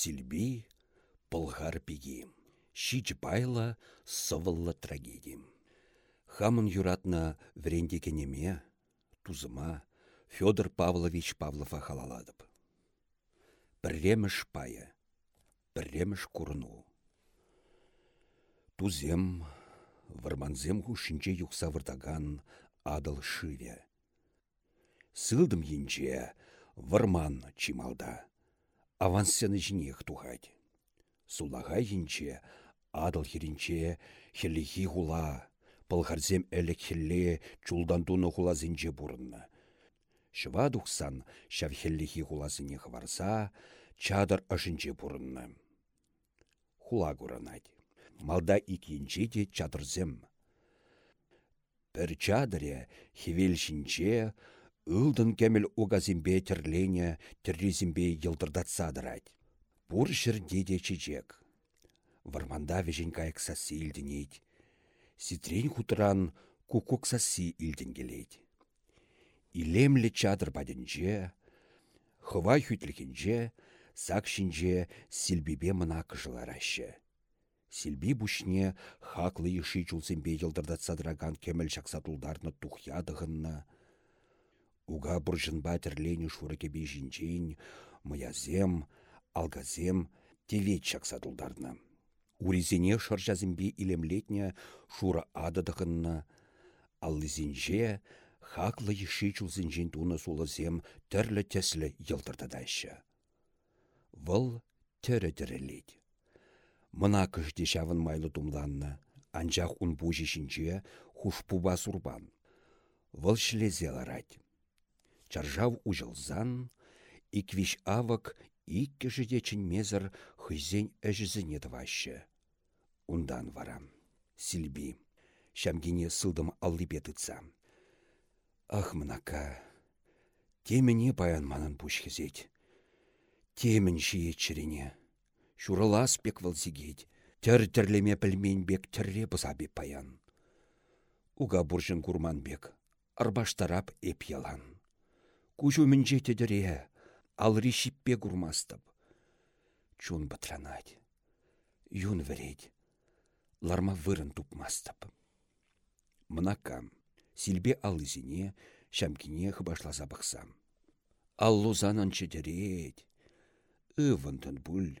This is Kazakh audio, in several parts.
Сильби пылғар пиги. Шич байла сывыллы трагедиям. Хамын юратна врендекенеме, тузыма, Федор Павлович Павлова халаладып. Бірреміш пая, бірреміш курну. Тузем, варманзем хушинче юқса выртаган адыл шыве. Сылдым енче, варман чималда. Авансены жінех тухать. Сулага енче, адыл херінче, хеллихи хула, пылхарзем әлік хелле чулдантуны хулазынче бұрынна. Шыва дұқсан, шав хеллихи хулазыне хварса, чадыр ашынче бұрынна. Хула куранать. Малда икинче де чадырзем. Пір чадыре хевелшінче, Үлдін кемел угазимбе тірлене, тіррезімбе елдырдатсадырать. Бұр жерде де чечек. Варманда вежен кайықса илдінейд. Ситрен хутыран кукуксасы илдін келейд. Илемлі чадыр бадінже, хыва хүтлігінже, сакшинже силбибе мына кыжыларашы. Силби бушне хаклы еши чулсембе елдырдатсадыраган кемел шақсатулдарны тухядығынна, Уга бұржынба тірлені шуракебе жинчейін, мұязем, алгазем, тевет шақсатулдарны. Уризене шыржазымбе илемлетне шура адыдығынна, аллызінже, хаклы еши чулзінжен туны сулызем тірлі тәсілі елдырдадайшы. Выл тірі тірілет. Мына күште шавын майлы тумланны, анжақ ун бужешінче хушпуба сурбан. Выл ларать. Чаржав ужылзан, иквиш авак икке жидечін мезір хызен әжізіне твашы. Ундан варам. Сильби. Шамгине сылдым аллипе тытса. Ах, мынака. Темене баян манын пушхезет. Темен шие чирене. Шуралас пек валзигет. Тір тірлеме пілмен бек тірре бұзаби паян. Уга буржын курман бек. Арбаштарап эп ялан. Кужу мінже тедіре, ал ришиппе курмастып. Чун батранать. Юн вереть. Ларма вырын тупмастып. Мынакам. Силбе алызине, шамкине хыбашласа бақсам. Аллузанын чедереть. Ывындын бүл.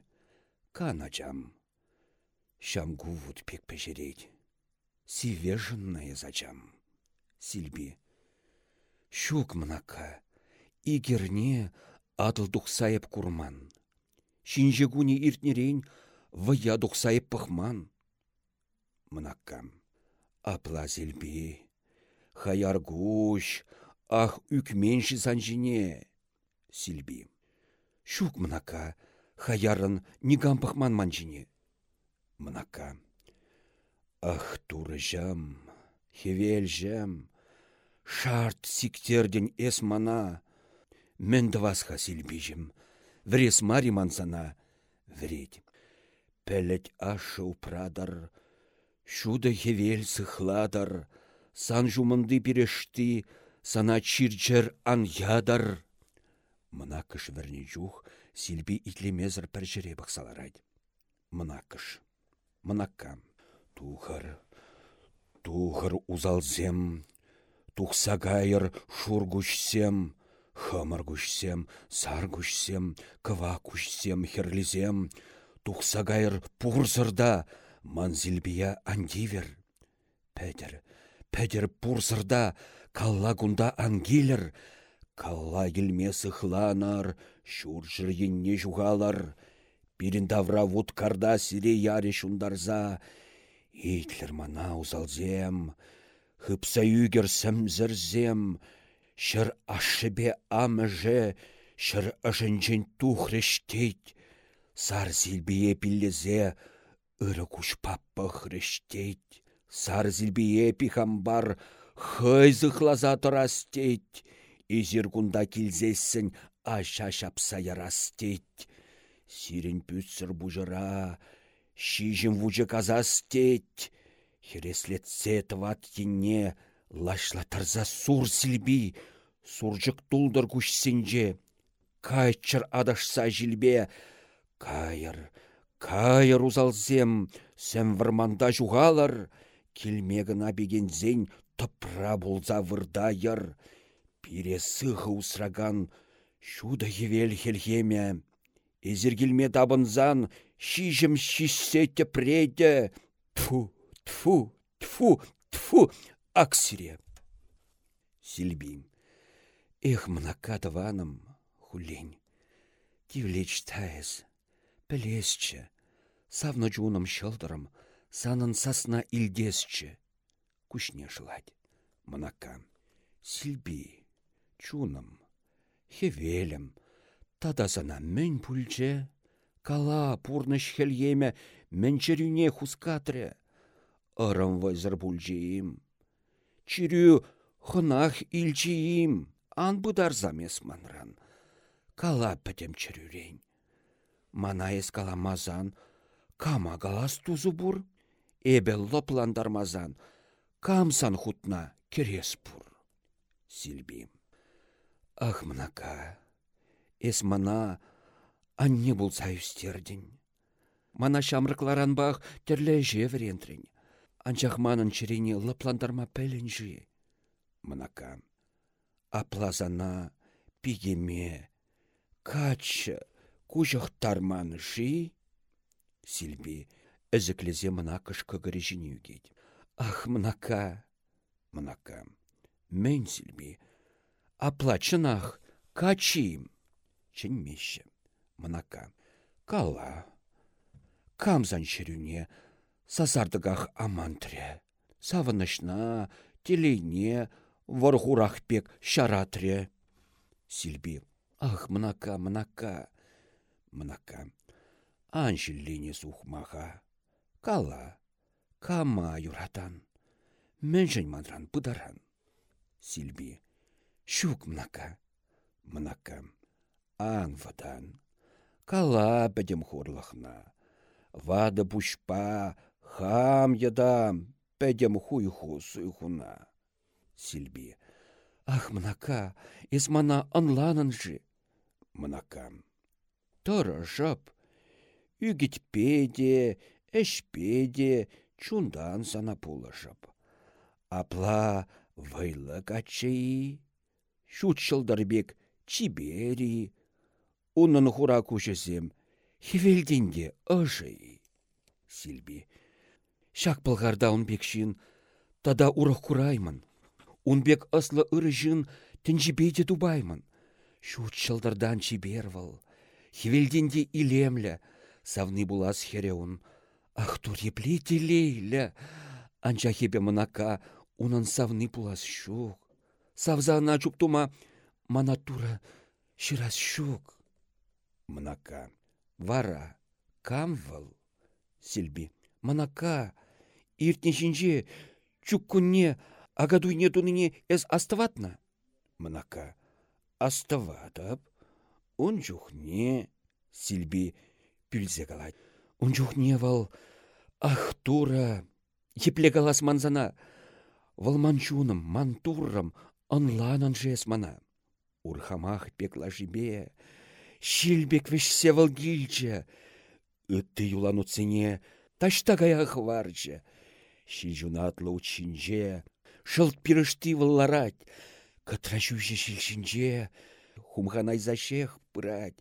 Каначам. Шамгу вуд пек пешереть. Сивежынная зачам. Сильби. Щук мынака. Игерне адыл дұқсайып курман. Шинжегуне иртнерейн вая дұқсайып пықман. Мынаккам. Апла зелбе. Хаяргуш. Ах үкменші санжине. Сильби. Шук мынака. Хаярын нигам пықман манжине. Мынака. Ах туры жам. Хевел жам. Шарт сиктерден эс мана. Мен двасха сильбижім. Врес мари мансана. Вредь. Пәлет ашы упрадар. Шуды хевел сыхладар. Сан жумынды перешти. Сана чирчер ан ядар. Мына кыш вірне жух, силби итлемезір пір жіре бақсаларайды. Мына кыш. Мынаккам. Тухар. Тухар узалзем. Тухсагайыр шургушсем. Хымыр күшсем, сар күшсем, кыва күшсем, херлізем, тухсагайыр пурсырда, манзилбия андивер. Пәдір, пәдір пурсырда, калла гунда ангилер, калла келме сыхланар, шуржыр енне жуғалар, Бірін давра вуд карда сире яре шундарза, Итлер мана узалзем, хыпса югер сәмзірзем, Шыр ашыбе амыжы, шыр ашынчын тухрыштейт, сар зилбие пиллезе, ыры кушпаппы хрыштейт, сар зилбие пихамбар, хый зыхлаза тұрастейт, изір кунда килзессін аша шапса ярастейт. Сирен пүтсір бұжыра, шижім вұжы казастейт, хереслетсе тват енне, лашлатырза сур силби, суржык тулдыр күшсенже. Кайчыр адашса жилбе, Кайыр, кайыр узалзем, сәм варманда жуғалар, келмегіна бегензен тыпра болза вырдайыр. Пире сығы усраган, шуда евел хелхеме. Эзіргілме табынзан, шижім шишсе тепреде. Тфу, тфу, тфу, тфу, аксире. Сильбим. Эх, мнака ваным, хулень. Тивлеч таес, пелесче. Савна джуным шылдырым, санын сасна илдесче. Кушне жылать, мнака. Сильби, чуным, хевелем, Тадасана мін пульче, кала пурныш хелеме мменнчерюне хускатре. Ырым вайзыр пульчеем. Чирю хынах илчиим, ан будар замес манран. Кала пәтем чирюрень. Мана ес каламазан, кама галас тузу бур, эбе лопландармазан, камсан хутна керес бур. Сильбим. Ах, мнака, Эс мана анне болса үстердін. Мана шамрыкларанбақ терлі жеврентрін. Анчақ манын черене лыпландарма пәлін жи. Мынака. Аплазана пигеме. Качы кужықтарман жи. Сильби әзіклезе мына кышқы гірежіне Ах, мынака. Мынака. Мен Сильби. Аплачынақ качим ченмеще. Мынака. Кала. Камзан шерюне, сазардыгах амантре. Савынышна, телейне, пек шаратре. Сильби. Ах, мынака, мынака. Мынака. Аншіллене сухмаха. Кала. Кама юратан. Мэншін мадран пыдаран. Сильби. Щук мынака. Мынака аңвадан. Кала бәдем хурлахна. Вады пушпа, хам ядам, бәдем хуйху суйхуна. Сильби. Ах, мнака, ес мана анланын жи. Мнака. Жап. Үгіт педе, педе, чундан сана пулышып. Апла вайлы качей. Шутшылдарбек чибери, Унын хура кушесем, хевелденде ыжый. Сильби. Шак пылгарда бекшин, тада урах кураймын. Унбек ыслы ырыжын тінжібейде дубаймын. Шут чылдырдан чибервал. Хевелденде илемлі, савны булас хереун. Ах, тур епле телейлі. Анча хебе мынака, унын савны булас шук. Савзана чуптума, мана тура шырас шук мынака. Вара, кам вăл? Мынака, иртнешінже, чук күнне, агадуйне туныне эс астыватна? Мынака. Астыватып. Он чухне, Сильби пүлзе калать. Он чухне вал, ах, тура, епле галас манзана. Вал манчуным, мантуррым, ынланын жес мана. Урхамах пекла жибе, Шилбек вешсе гильче. Үтті юлан ұтсене, ташта гая хварче. Ши жунатлы учинже, шылт пирышти вылларать. Кытра жуже шилшинже, хумханай зашех пырать.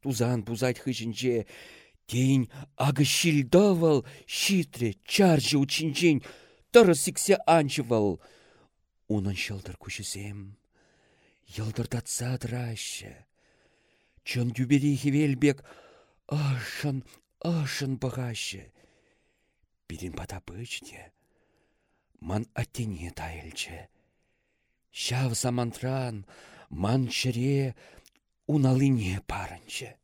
Тузан пузать хыжинже, Тень ага шилдавал, щитре, чаржы тұры сіксе анчывал. Унын шылдыр күшізем, йылдырдатса дыраще. Чын юбери хевелбек ашын, ашын бағашы. Бидін бата бычне. Ман аттене тайылчы. Шав самантран, ман шыре уналыне парынчы.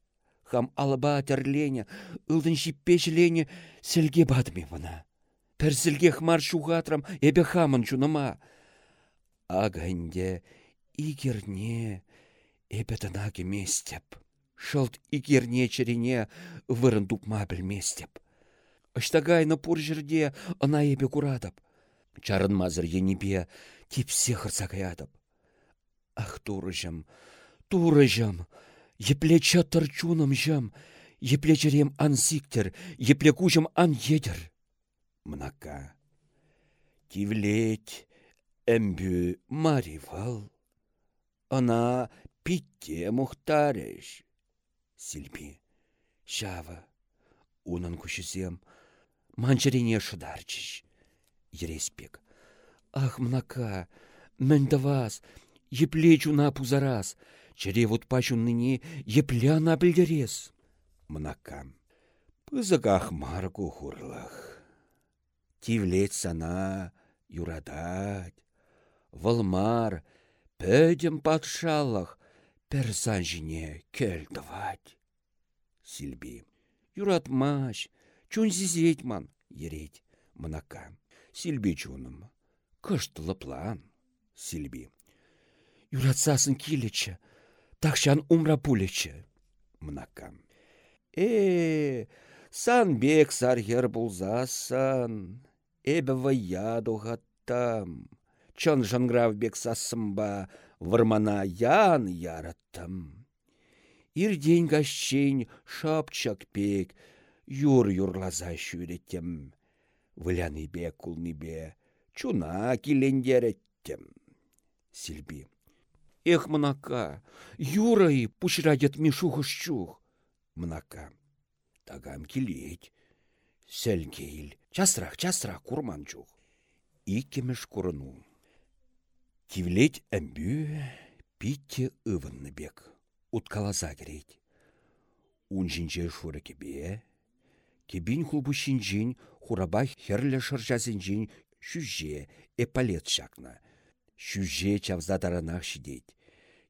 Хам алба тәрлене, ылдын жиппешлене сілге бадме вона. Пәрсілге хмар шуғатрам эбе хамын чунама. Аганде игерне Эпетінаге местеп. Шылт игерне черене вырын тупма білместеп. Ыштагайны пур жерде ына ебе курадып. Чарын мазыр енебе тепсе қырсақаядып. Ах, турыжым, турыжым, епле чатыр чуным жым, Епле жерем ан сиктер, епле кужым ан едер. Мнака. Тивлеть әмбі маривал. Ана питте мұхтареш. Сильби. Шава. Унан күшізем. Манчарине шыдарчыш. Ереспек. Ах, мнака, мэнда вас, епле чуна пузарас. Чаре вот пачун ныне епляна білдерес. Мнака. Пызыгах марку хурлах. Тивлет сана юрадать. Валмар, пөдем патшалах, персан жіне келдывать. Сильби. Юратмаш, чун зизетман, ереть, мнака. Сильби чуным. Кыштылы план. Сильби. Юратсасын килечі, такшан умра пулечі. Мнака. Э, санбек сархер булзасан, эбі ваяду гаттам. Чон жанграв бек сасымба, вармана ян яраттым. Ирден гащень шапчак пек, юр-юрлаза бе кулны бе, чуна килендереттім. Сильби. Эх, мынака, юрай пушрадет мишухышчух. Мынака. Тагам килеть. Сәлгейл. Часрах, часрах курманчух. Иккемеш курыну. Тивлеть әмбю, питте ывынны бек. Уткалаза керет. Унжинже шуры кебе. Кебин хулбу шинжин хураба херлі шыржазинжин шүже эпалет шакна. Шүже чавза таранах шидет.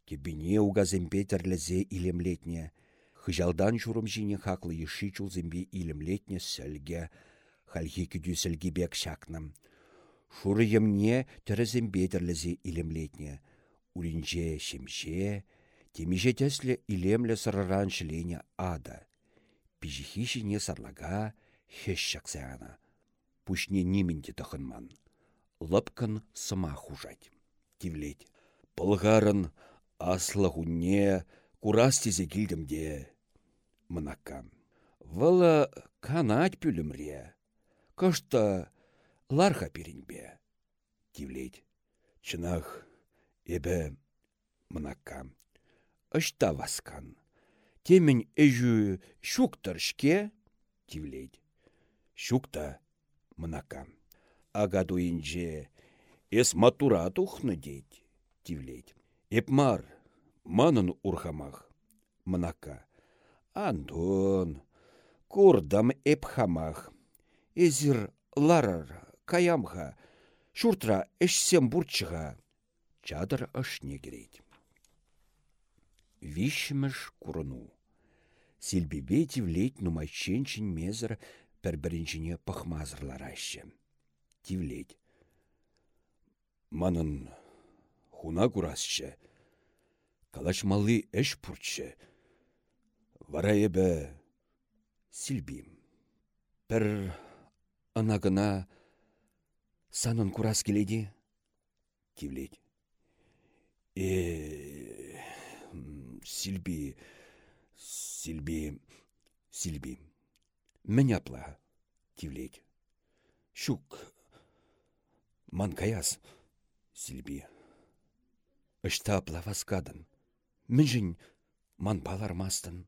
Кебине угаземпе терлезе илемлетне. Хыжалдан журым жине хаклы еши чулзембе илемлетне сәлге. Хальхи күді сәлгебек шакнам. Шуры емне тәрізембе терлезе илемлетне. Уринже шемше, темеже тәслі илемлі сырыран шілене ада. Пижихишіне сарлага хеш шақсаяна. Пушне нимінде тұхынман. Лыпкын сыма хужать. Тивлет. Пылғарын аслы хунне курас тезе килдімде. Мынакка. Вăлă канать пүлімре. Кышты ларха перенбе. Тивлет. Чынах эбі мынакка. Ышта васкан. Темень эжü шуктыршке тивлет. Шукта мынака. Ага дуинже эс матура тухны деть тивлет. Эпмар манын урхамах мынака. Антон курдам эпхамах. Эзір ларар каямха. Шуртра эшсем бурчыға. Чадыр ашне керет. Вишмеш курыну. Силбебе тивлет нумайченчен мезір пәрбірінчіне пахмазырлар айшы. Тивлет. Манын хуна курасчы. Калаш малы әш пурчы. Вара ебі силбим. Пір анагына санын курас келеді. Тивлет. Э, силби, силби, силби. Мен апла, тивлет. Шук, ман каяс, силби. Ышта апла васкадын. Мін ман балармастын,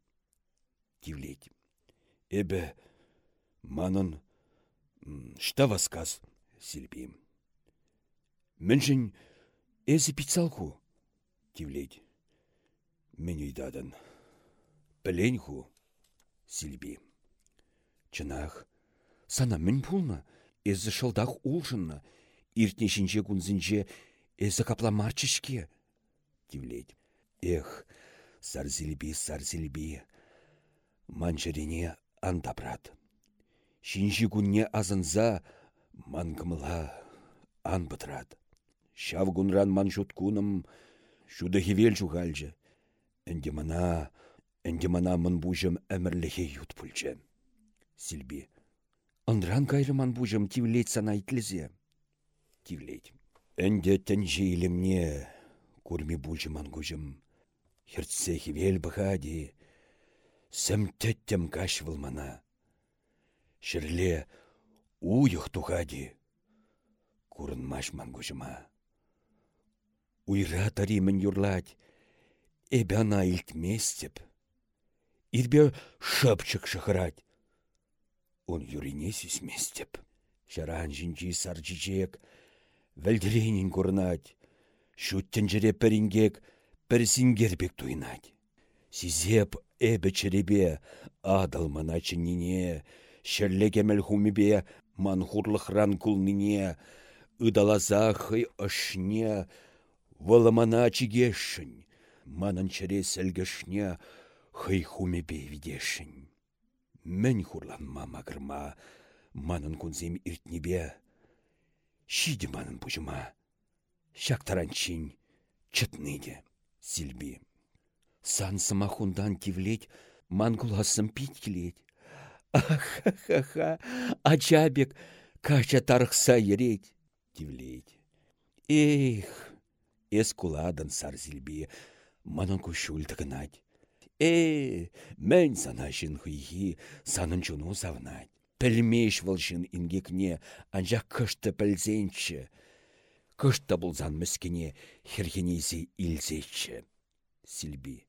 тивлет. Эбі, манын, шта васказ, силби. Мін эзі пицалку, тивлет. Мен үйдадын. Білен ху, силби. Чынах, сана мін пулна, эзі шылдақ улшынна, иртнешінже күнзінже эзі капла марчышке, тивлет. Эх, сарзилби, сарзилби, манчарине андабрат. Шинжі күнне азынза, мангымла ан бытрат. Шав гунран ман куным, шуды хивел жуғалжы. Әнде мана, әнде мана мын бұжым әмірліхе ют пүлчі. Силби. Андран кайрыман бұжым тивлет сана итлізе. Тивлет. Әнде тәнжі илімне, курми бұжыман күжім. Хертсе хивел бұхади. Сәмтеттем каш вылмана. Шірле уйық тухади. Курын машман күжіма. Уйра таримын юрлать, эбі ана илтместеп. Ирбе шапчык шықырать. Он юрине сүйсместеп. Шаран жінжі саржичек, вәлдірейнін курнать. Шуттен жіре пірінгек, туйнать. Сизеп эбі чіребе, адал мана чыннине, шерлегемел хумебе, манхурлықран кулнине, ыдалаза хый ышне, вăлымана чигешшін, манын чіре сәлгішне, хый хумебе видешшін. Мен хурланма магырма, манын кунзем иртнебе, шиде манын пұжыма, шактаранчин, чытныде, силби. Сан самахундан тивлеть, мангуласым пить келеть. Ах-ха-ха-ха, ачабек, кача тарықса ереть, тивлеть. Эх, эс куладын сар зилби, манын кушул тыгынать. Э, мен сана жын хуйхи, санын чуну савнать. Пілмеш вăлшын ингекне, анжақ кышты пілзенчі. Кышты бұлзан мүскене херхенезе илзечі. Силби.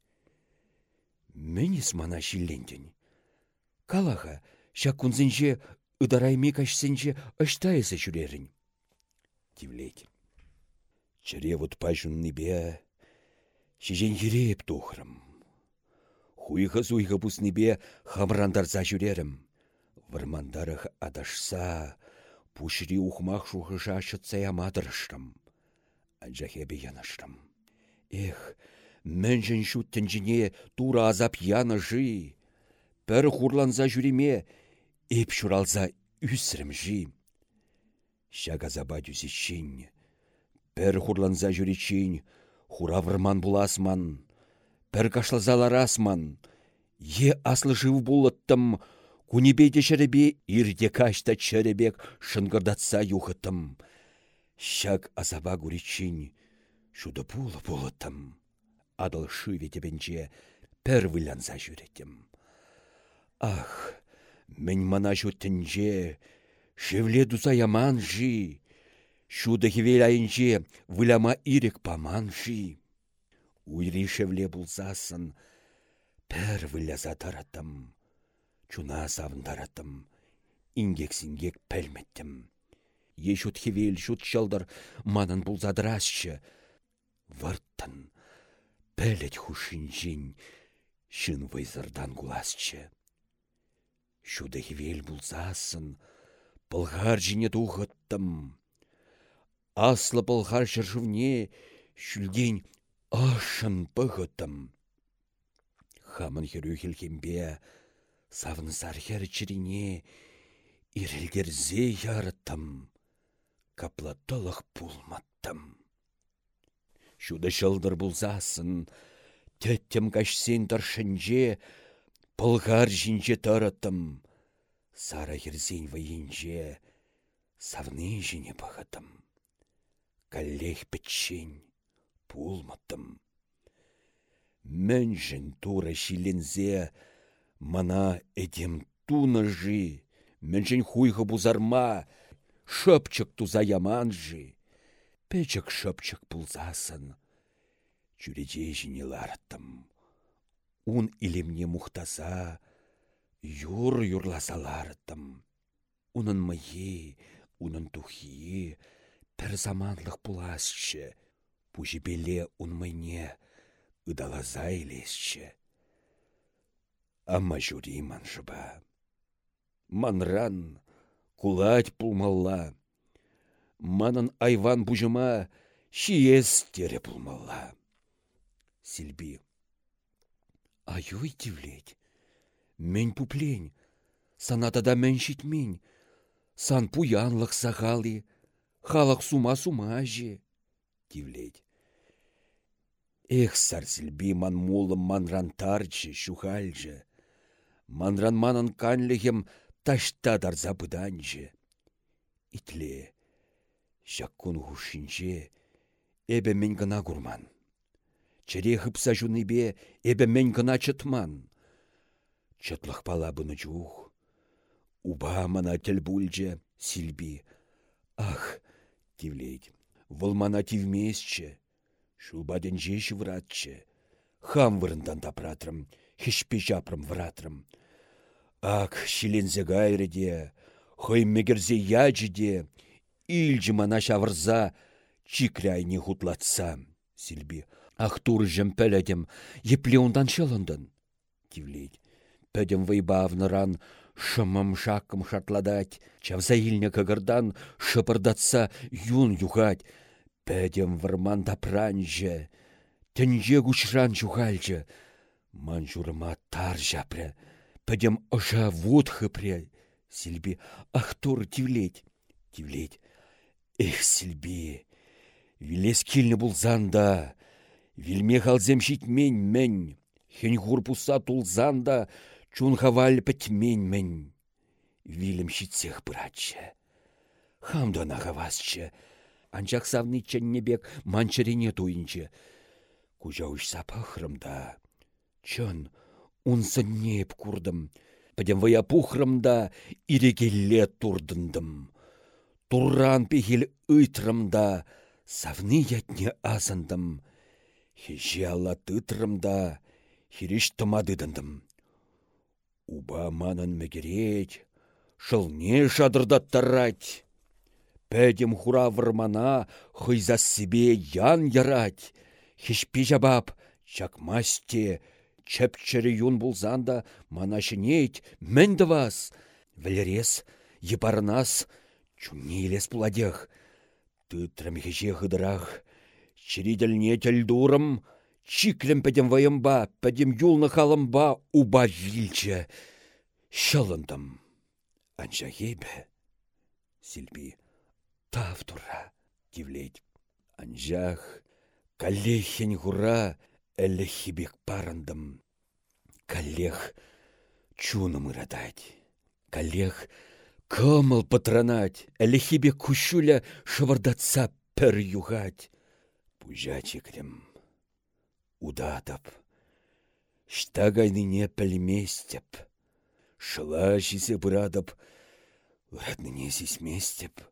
Менес мана шилленден. Калаха, шак кунзенче ыдарайме кашсенче ыштайысы жүрерін. Тивлет. Чыре вот небе, шижен ереп тухрым. Хуйха суйха пуснебе хамрандарса жүрерім. Вармандарых адашса, пушри ухмах шухыша шытса ямадырыштым. Анжахебе яныштым. Эх, Мэнжін шуттен жіне тура азап яны жи. Пір хурланза жүреме, еп шуралза үсірім жи. Шаг азаба дүзішін. Пір хурланза жүречін, хуравырман буласман. Пір кашлазаларасман. Е аслы жив булыттым, Кунебейде шәребе ирде кашта чәребек шынгырдатса юхытым. Шак азаба гуричин, шуды пулы булыттым адыл шыве тебенче пір вылянса жүретім. Ах, мен мана жүттінже, шевле дуса яман жи, шуды хевел айынже выляма ирек паман жи. Уйри шевле бұлзасын, пір выляза таратым, чуна савындаратым, ингек-сингек пәлметтім. Ешут хевел шут шалдар манын бұлзадырасшы, варттын, пәлет хушинчен шын вайзырдан куласчы. Шуды хевел булзасын, пылғар жіне тухыттым. Аслы пылғар жыржывне шүлген ашын пығыттым. Хамын херу хелкембе, савны сархер чирине, ирелгерзе ярыттым. Каплатылық пулматтым. Шуды шылдыр бұлзасын, тәттім кашсен таршынже, пылғар жинже тараттым. Сара херзен вайынже, савны жіне бағытым. Каллех пітшен, пулматтым. Мен жын тура шилензе, мана эдем туны жи, мен жын хуйғы бұзарма, шөпчік туза яман жи. Печек шөпчік пулзасын. Чүреже жіне ларттым. Ун илемне мұқтаса, юр юрласаларттым. Унын мые, унын тухие, пір заманлық пуласчы. Пужибеле ун майне, ыдалаза елесчі. Ама жюри маншыба. Манран, кулать пулмалла манын айван бужыма шиес тере пулмалла. Сильби. Аюй тивлеть. Мен пуплень. Санатада мен шитмень. Сан пуянлық сағали. Халық сума сумажи. Тивлеть. Эх, сар сильби ман мулым манран тарчы, шухальжы. Манран манын канлихем ташта дарза бұданжы. Итле Шаккун хушинче, эбе мен гына курман. Чыре хыпса жуныбе, эбе мен гына чытман. Чатлах палабыны чух. Уба мана тіл бульже, сильби. Ах, тивлейд, вұл мана тивмесче. Шулбаден жеші вратче. Хам вырындан тапратрым, хешпе жапрым вратрым. Ак, шилензе гайреде, хой мегерзе яджеде, илжі мана шавырза, чикляйне хутлатса, сильби. Ах туржым пәләдім, епле ондан шылындын. Тивлейд, пәдім вайбавныран, шымым шаккым шатладать, чавза кагырдан шыпырдатса юн югать, пәдім вырман тапранже, тінже күшран жухальжы, ман журма тар жапры, пәдім ұжа вуд хыпре, сильби, ах тур тивлеть, тивлеть, эх, сильби, вилес килні булзанда, вилме халзем мен мен, хен хурпуса тулзанда, чун хаваль мен мен, вилім шитсех братче. Хамдана хавасче, анчақ савны ченнебек туйынче. Кужауш сапахрымда, чын, унсын неп курдым, Пәдем вая пухрымда ирегелле турдындым. Турран пехел ыйтрымда савны ятне азындым. Хеже алла тытрымда хириш тымадыдындым. Уба манын мегереть, шылне шадырдаттарать. Пәдем хура вырмана хыйза себе ян ярать. Хешпе жабап, чакмасте, Чәпчірі юн булзанда манашынейт, мәнді вас. Вілерес, епарнас, чуне елес бұладех. Тытрым хеше хыдырах, чириділне дурым, чиклім пәдем вайымба, пәдем юлны халымба уба вилчі. Шылындым. Анча ебі. Сильби. Тав тура. Кивлейт. Анжах. Калехен гура. Әлі хибек парындым. Калех чуным ырадать. Калех кымыл патранать. Әлі хибек кушуля шывырдатса пір югать. Пужа чекрем. Удатып. Штагайныне пәлместеп. Шыла жизе бұрадып. Үрадныне сесместеп.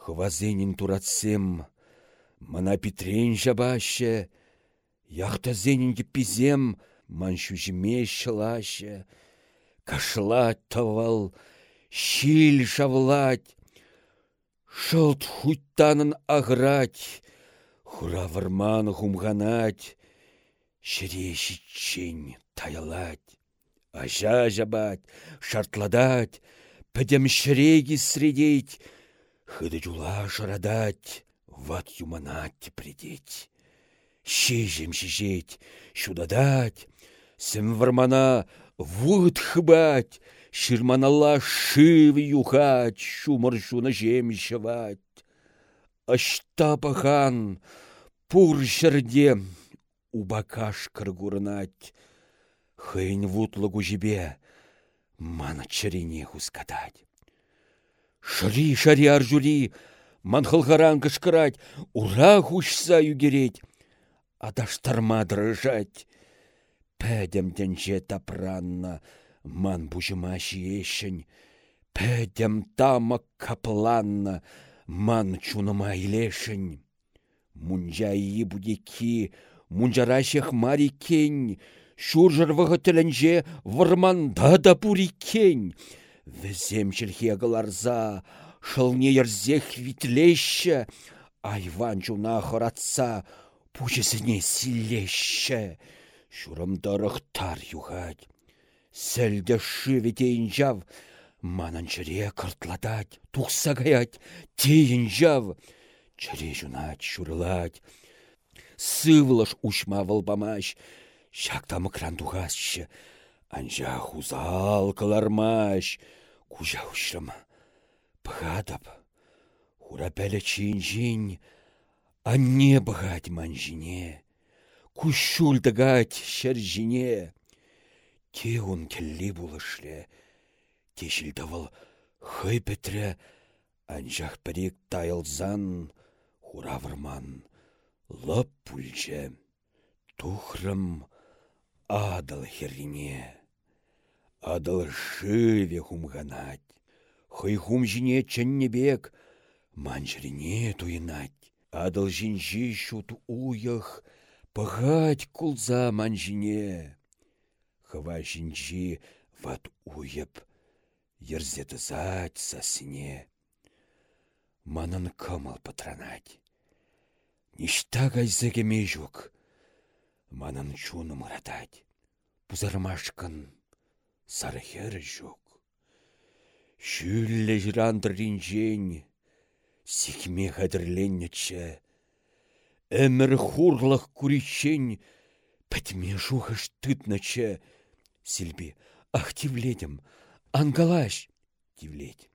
Хвазенин туратсем. Мана Петрен жабаще. Яхта зенінгі пизем, маншу жіме шылашы. Кашлать тавал, щиль шавлать. Шылт хуттанын аграть, хура варман хумганать. Шіреші чень таялать. Ажа жабать, шартладать, пәдем шіреги средеть. Хыды жула шарадать, ват юманать придеть. Шежем шежеть, шудадать, Сім вармана вуд хыбать, Ширманала шивы юхать, Шумар шуна жем шавать. Ашта пахан, пур жерде, Убакаш кыргурнать, Хыйн вутлыгу жібе, Мана чарине хускатать. Шари, шари аржури, Манхалхаран кышкырать, Ура хушса югереть, адаштарма дрыжать. Пәдем тенче тапранна, ман бужыма шиешін. Пәдем тамак капланна, ман чуныма илешін. Мунжа ии будеки, мунжарашех мари кен, шуржырвығы тілінже вырманда да пури Візем шылхегыларза, шылне ерзех витлеші, айван жуна хоратса, Пучесіне силеще, тар югать. Сәлді шыве дейін жав, манан чыре кыртладать, тухса гаять, дейін жав. Чыре жунать, шурылать. Сывлыш ушма вылбамаш, шактамы кран тухасшы. Анжа хузал кылармаш, кужа ушрым. Пыхадып, хура пәлі чин Анне бұғать манжине, күшшулдығать шәржине, те он келле бұлышле, тешілдавыл хый петрі, анжақ бірек тайылзан, хуравырман, лып пульче, тухрым адыл херрине. Адыл шыве хумганать. Хый хум жіне ченнебек, манжырине туйнать. Адыл жинжи шут уях, пыгать кулза манжине. Хыва жинжи ват уйып, зать сасыне. Манын кымыл пытранать. Ништа гайзыгеме жүк. Манын чуны мұратать. Пузармашкын сархер жүк. Шүлле жырандыр ринжен, сикме қадірленнече. Әмір хурлық күричен, пәтме жуғыш тытначе. Сильби, ах, тивледім, ангалаш, тивледь.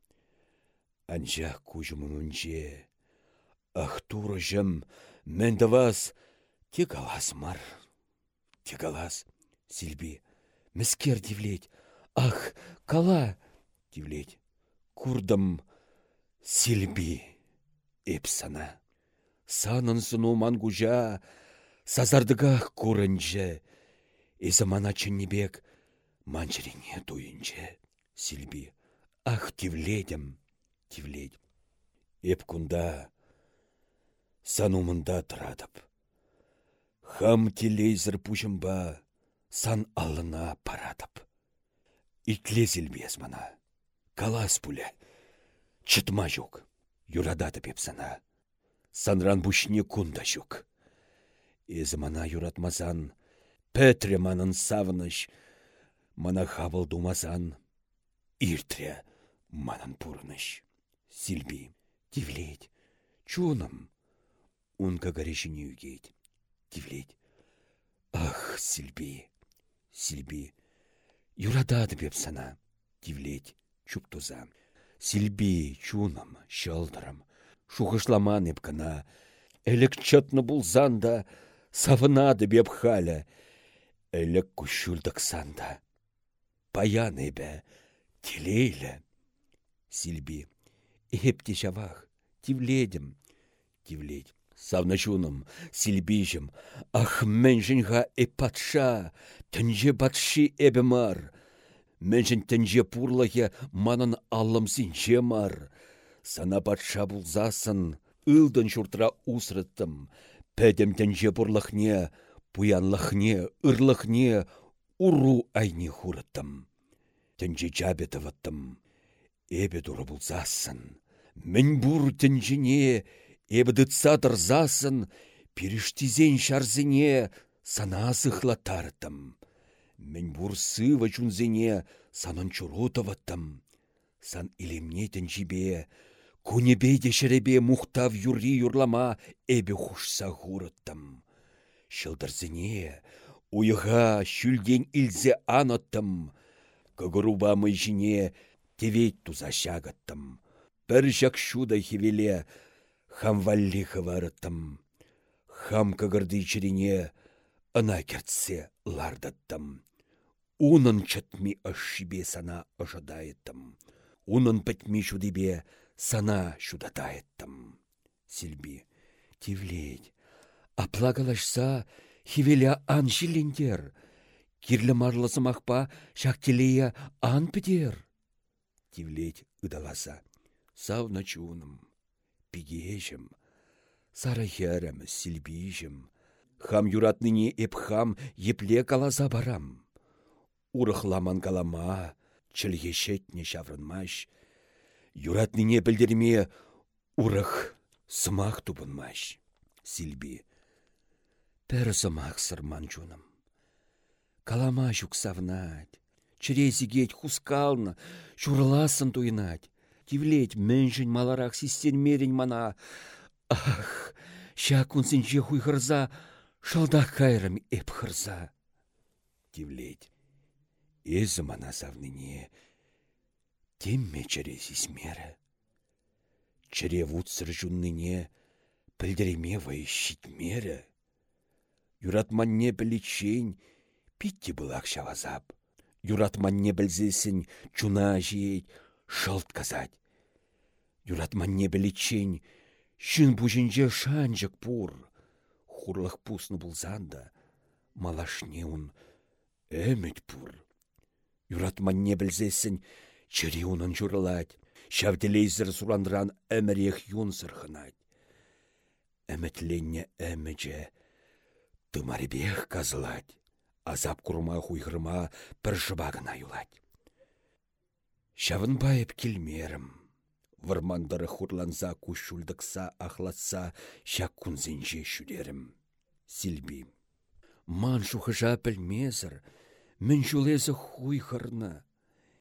Анжақ күжімімінже, ах, туры жым, Мәнді вас, тек алас мар. Тек алас, Сильби. Міскер дивлеть. Ах, кала, дивлеть. Курдым, Сильби. Эпсана. Санын сыну мангужа, сазардыгах курынчы. Эзі мана чыннебек, манчырине туйынчы. Сильби. Ах, тивледім, тивледь. Эп кунда, санумында тұрадып. Хам телейзір пұшымба сан алына парадып. Итлезілбез мана. Калас пуле. Чытма жүк. Юрадады пепсана. Санран бушне кунда жүк. Езі мана юратмазан. Пәтре манын савыныш. Мана думазан. Иртре манын пурныш. Сильби. Тивлеть. Чуным унка горешине үгейд. Тивлеть. Ах, Сильби, Сильби, юрадады беп сана. Тивлеть, чук туза. Сильби, чунам, шалдырам, шухышламан еп кына. Чатны булзанда, савынады беп халя. Әлік күшүлдік санда. Паян ебе, телейлі. Сильби, епте жавах, тивледім. Савнашуным, силбижім, ах мэнжінға э патша, тінже батши эбі мар. Мэнжін тінже пурлығы манын алымсинже мар. Сана патша бұлзасын, ылдын шуртра усрыттым. Пәдім тінже пурлықне, пуянлықне, ырлықне, уру айни хурыттым. Тінже жабетівіттім, эбі дұры бұлзасын. Мен бұр тінжіне, Эбдытса засын, періштізен шарзіне сана сыхлатартым. Мен бур сыва чунзене санын чурутываттым. Сан илемнетін жібе, Кунебе дешеребе мухтав юри юрлама эбе хушса хурыттым. Шылдырзіне, уйға шүлден илзе аноттым. Көгіруба жіне тевейт туза шагаттым. Бір жак шуда хевеле, Хам валли хыварыттым. Хам кыгырды чирине ына кертсе лардаттым. Унын чытми ашшибе сана ожидайыттым. Унын пітми шудибе сана шудатайыттым. Сильби, тивлеть, аплагалашса хивеля ан жилендер. Кирлі марлысымақпа шактелея ан підер. Тивлеть чуным пигежім. Сарахерім, сілбижім. Хам юратныне эпхам епле каласа барам. Урыхламан калама, чілгешетне шаврынмаш. Юратныне білдерме урых сымақ тупынмаш. Силби. Пәрі сымақ сырман жуным. Калама жүк савнать. Чрезігет хускалны, шурласын туйнать. Тивлеть мменншӗн маларах мерень мана. Ах, ща кунсенче хуйхырса, шалдах кайрым эп хырса. Тивлеть. Эзі мана савныне. Темме чыре сисмері. Чыре вутсыр жунныне пілдіреме вай щитмері. Юратманне білічен, питті бұлақ шавазап. Юратманне білзесін чуна жиет, шылт казать. Юратманне білічен, шын бұжынже шанжық пур. Хурлық пусны бұлзанда, малашне он әмет пур. Юратманне білзесін, чыри унын жұрылад. Шавделейзір сурандран әмірех юн сырхынад. Әмітленне әміче, тымарбех казылад. Азап курма хуйғырма бір юлад. Шавын байып келмерім. Вырмандыры хурланса кушулдықса ахлатса шак күнзенже шүдерім. Силби. Ман шухыжа білмезір, Мін хуй хырны.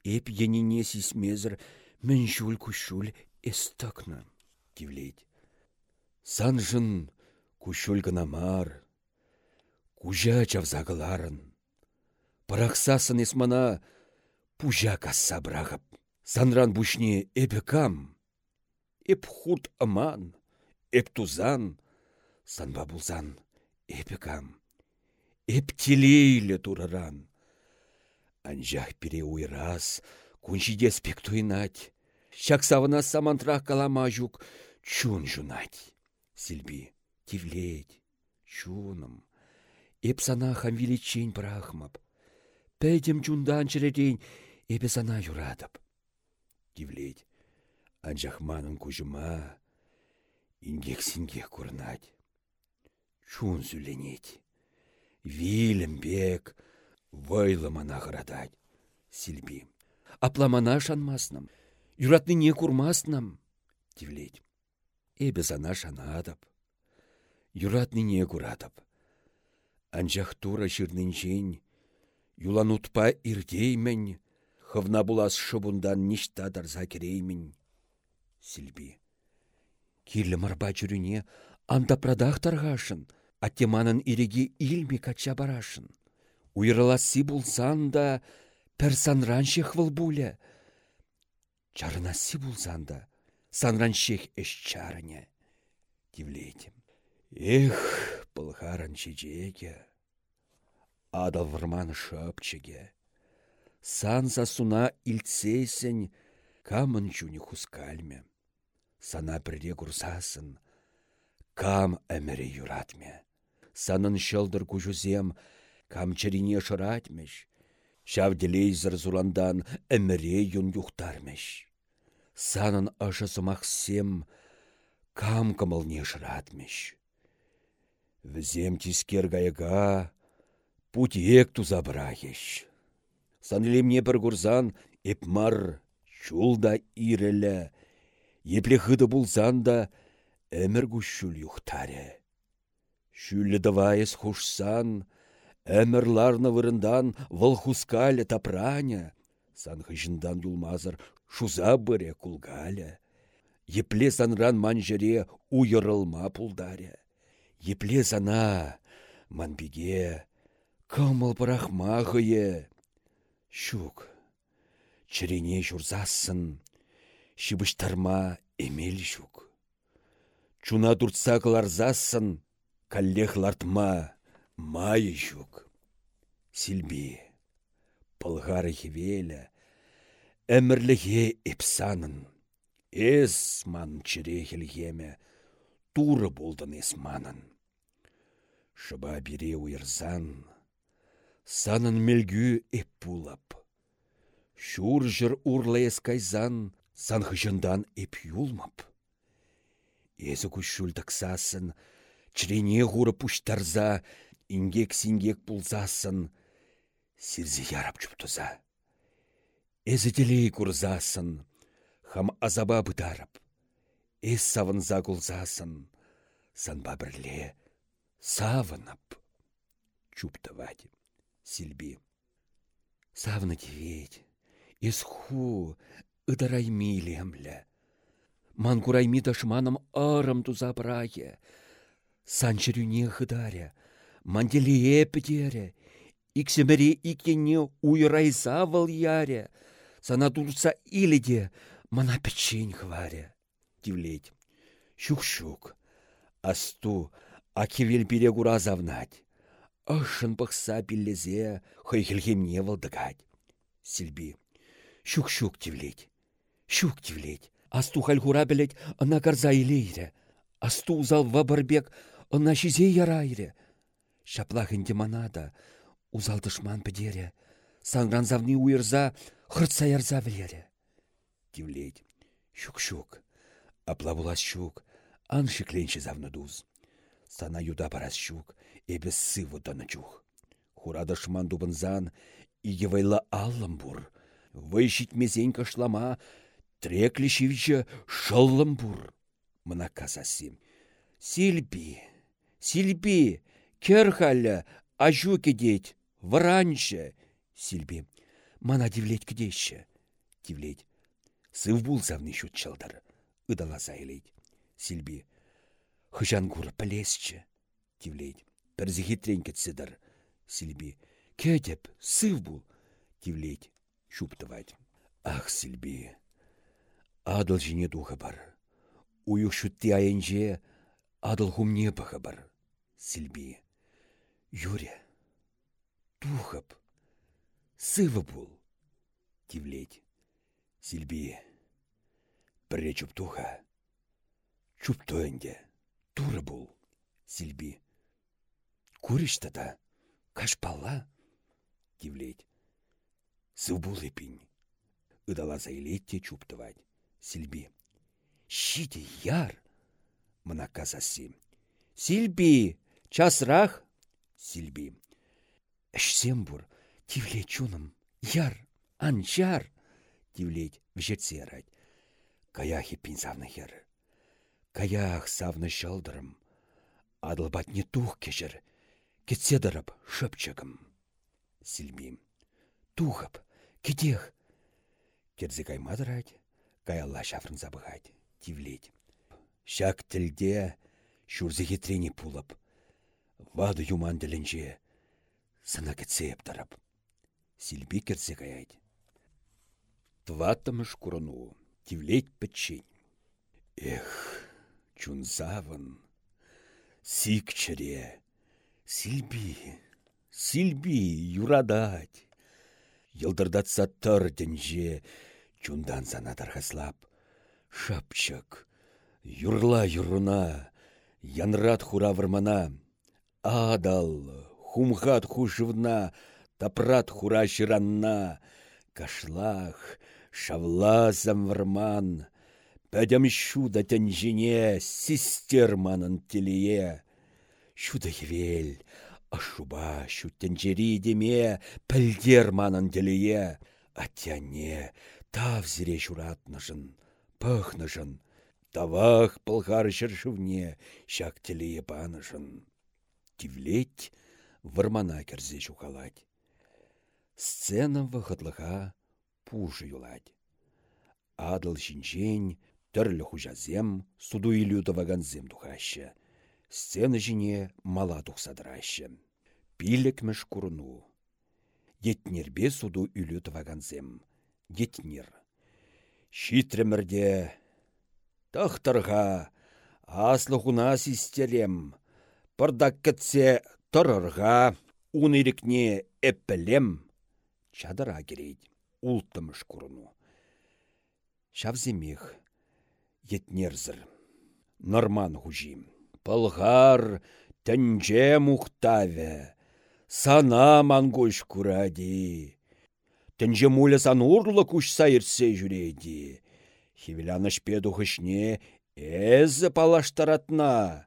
Эп енине сисмезір, мін жул кушул эстакны. Кивлейд. Сан жын кушул мар. Кужа чавзағыларын. Парақсасын есмана пужа касса брағып. Санран бушне эпі кам. Аман, эп тузан. Санба булзан эпі кам. Эп телейлі тураран. Анжах пире уйрас, күншиде спектуйнать. Шаксавына самантрах калама жук, чун жунать. Сильби, тивлеть, чуным. Эп сана хам величень брахмап. Пәдем чундан чыредень, эпе сана юрадып. Тивлеть, анжах манын кужыма, ингек сингек курнать. Чун сүленеть. Вилім бек, Вайлымана ғырадать. Сильби. Апламана шанмасным. Юратны не курмасным. Тивлеть. Эбе зана шанадып. Юратны не курадып. Анжақ тура жирнінчен. Юлан утпа ирдеймен. Хывна булас шыбундан ништадар закереймен. Сильби. Кирлі марба жүріне анда прадах тарғашын. Аттеманын иреге илми кача барашын. Уйрыласы булсан да, пір санраншех выл бұлі. Чарынасы булсан да, санраншех эш чарыне. Дивлетім. Эх, пылғаран чечеге. Адал вырман шапчеге. Сан засуна ильцесен, камын чуни хускальме. Сана бірде курсасын, кам әмірі юратме. Санын шылдыр күжузем, камчырине шыратмеш. Шавделейзір зуландан әміре юн юхтармеш. Санын ашы сем кам кымылне шыратмеш. Візем тискер гайга ек туза брахеш. Санлемне бір гурзан эпмар чулда ирелі. Епле хыды булзан да әмір күшіл юхтаре. Шүлі дывайыз хушсан, Әмірларны вырындан вăлхускаля тапраня, санхыжындан юлмазыр шуза бұре кулгаля. Епле санран манжыре уйырылма пулдаря. Епле сана манбеге кымыл пырахмахые. Щук, чірене журзасын, шибыштарма эмел щук. Чуна туртса кыларзасын, каллех лартма Майы жүк. Силби. Пылғары хевелі. Әмірліге епсанын. Эс ман чирехілгеме. Туры болдын эс манын. Шыба бире уйырзан. Санын мелгü эп пулап. Шур жыр урлы кайзан. Санхыжындан эп юлмап. Езі күшшүлдіксасын. Чрене ғуры пуштарза ингек-сингек пулзасын, сирзе ярап чуптуза. Эзі курзасын, хам азаба бұдарып, эс савынза кулзасын, санба бірле савынып. Чуптывать, сильби. Савны тиветь, эс ху, ыдарайми лемлі. Ман курайми дашманым арым туза брае, санчырюне хыдаря, манделие пітере, иксемере икене уйрайса выл яре, сана турса иледе, мана печень хваре. Дивлеть. Щук-щук. Асту, акивел бире гура завнать. Ашын пықса биллезе, хайхелхемне вылдыгать. Сильби. Щук-щук тивлеть. Щук тивлеть. Асту хальгура білет, ына карза илейре. Асту узал вабарбек, ына шизе ярайре. Шаплахынде манада, узал дышман педере, Сангранзавны уйырза хыртса ярза вілері. Тивлейд. Шук-шук. Апла булас шук. Ан шикленші завны дуз. Сана юда барас шук. Эбе сыву даны чух. Хурада шман дубынзан. Иге вайла аллым бур. Вайшит мезен кашлама. Треклі шивчі шыллым бур. Мына казасим. Сильби. Сильби. Керхалля. Ажу кедеть. Варанчы. Сильби. Мана дивлеть кедеші. Дивлеть. Сыв булсавны шут чалдар. Ыдала сайлейд. Сильби. Хыжан гур пілесчі. Дивлеть. Пірзі хитрен кетседір. Сильби. Кедеп, сыв. Дивлеть. Шуптывать. Ах, Сильби. Адыл жіне духа бар. Уюх шутти айынже адыл хумне бағы бар. Сильби. Юре. Тухып. Сывы бул. Тивлеть. Сильби. Чуптуха. Чуптойынде. Туры бул. Сильби. Куришта да. Кашпала. Тивлеть. Сыв бул епін. Ыдала заилетте чуптывать. Сильби. Щите яр. Мына казаси. Сильби. Часрах. Сильби. Әшсем бур. Тивле чуным. Яр. Анчар. Тивлеть вжетсе ярать. Каяхи пинсавны хер. Каях савны шалдырым. Адылбат не тух кешір. Кетседіріп шыпчыгым. Сильби. Тухып. Кетех. Керзе каймадырать. Каялла шафрын забығать. Тивлеть. Шак тілде шурзы хитрені пулып. Вады юман ділінже. Сына кетсе ептіріп. Сильби керзе каять. Тватымыш курану. Тивлеть печень. Эх, чунзавын. Сикчере. Сильби. Сильби юрадать. Йылдырдатса тырденже. Чундан сана тархаслап. Шапчык. Юрла юруна. Янрат хуравырмана. Адал. Хумхат хушывна. Тапрат хура ширанна. Кашлах. Шавла замварман. Пәдім шуда тәнжіне систерманын телие. Шуда евел. Ашуба шуттенжери деме пілдерманын телие. Атяне тав зіре шуратнышын, пăхнышын. Тавах пылхар шыршывне шак телие панышын. Тивлеть вармана керзе шухалать. Сцена вахытлыха пужы юлать. Адыл шинчен, тірлі хужазем, суду илю таваганзем тухаще. Сцена жіне мала тухсадыраще. Пилікміш курну. Етнербе суду үлі таваганзем. Етнер. Шитремірде тахтырға аслы хуна систерем. Пырдак кетсе тұрырға унырікне эппелем. Чадыра керейді улттымыш курну. Шавземех, етнерзір. Норман хужим. Пылғар, тінже мұқтаве. Сана мангош куради. Тінже мулі сан урлы күш сайырсе жүреді. Хивіляныш педу хышне әзі палаштаратна.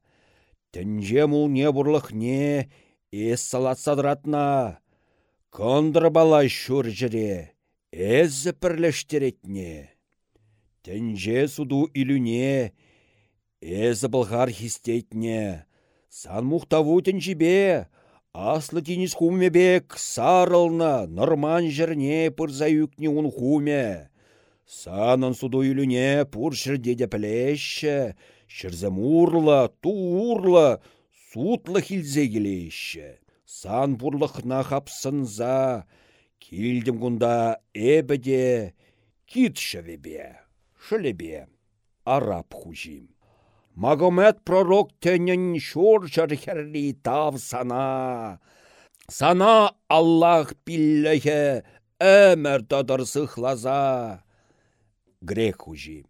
Тінже мул не бурлықне эс салат садыратна. Кондыр бала жіре, әзі пірлештеретне. Тінже суду илюне, әзі бұлғар хистетне. Сан мұқтаву тінжібе, аслы тенис бек сарылна, норман жерне пырза юкне ун хуме. Санын суду илюне пұр шырдеде пілеші, ту урла, сутлы хилзе келеші сан бурлықна хапсынза, килдім күнда әбіде, кит шывебе, шылебе, араб хужим. Магомед пророк тенен шур херли тав сана. Сана Аллах пиллехе әмір сықлаза. Грек хужи.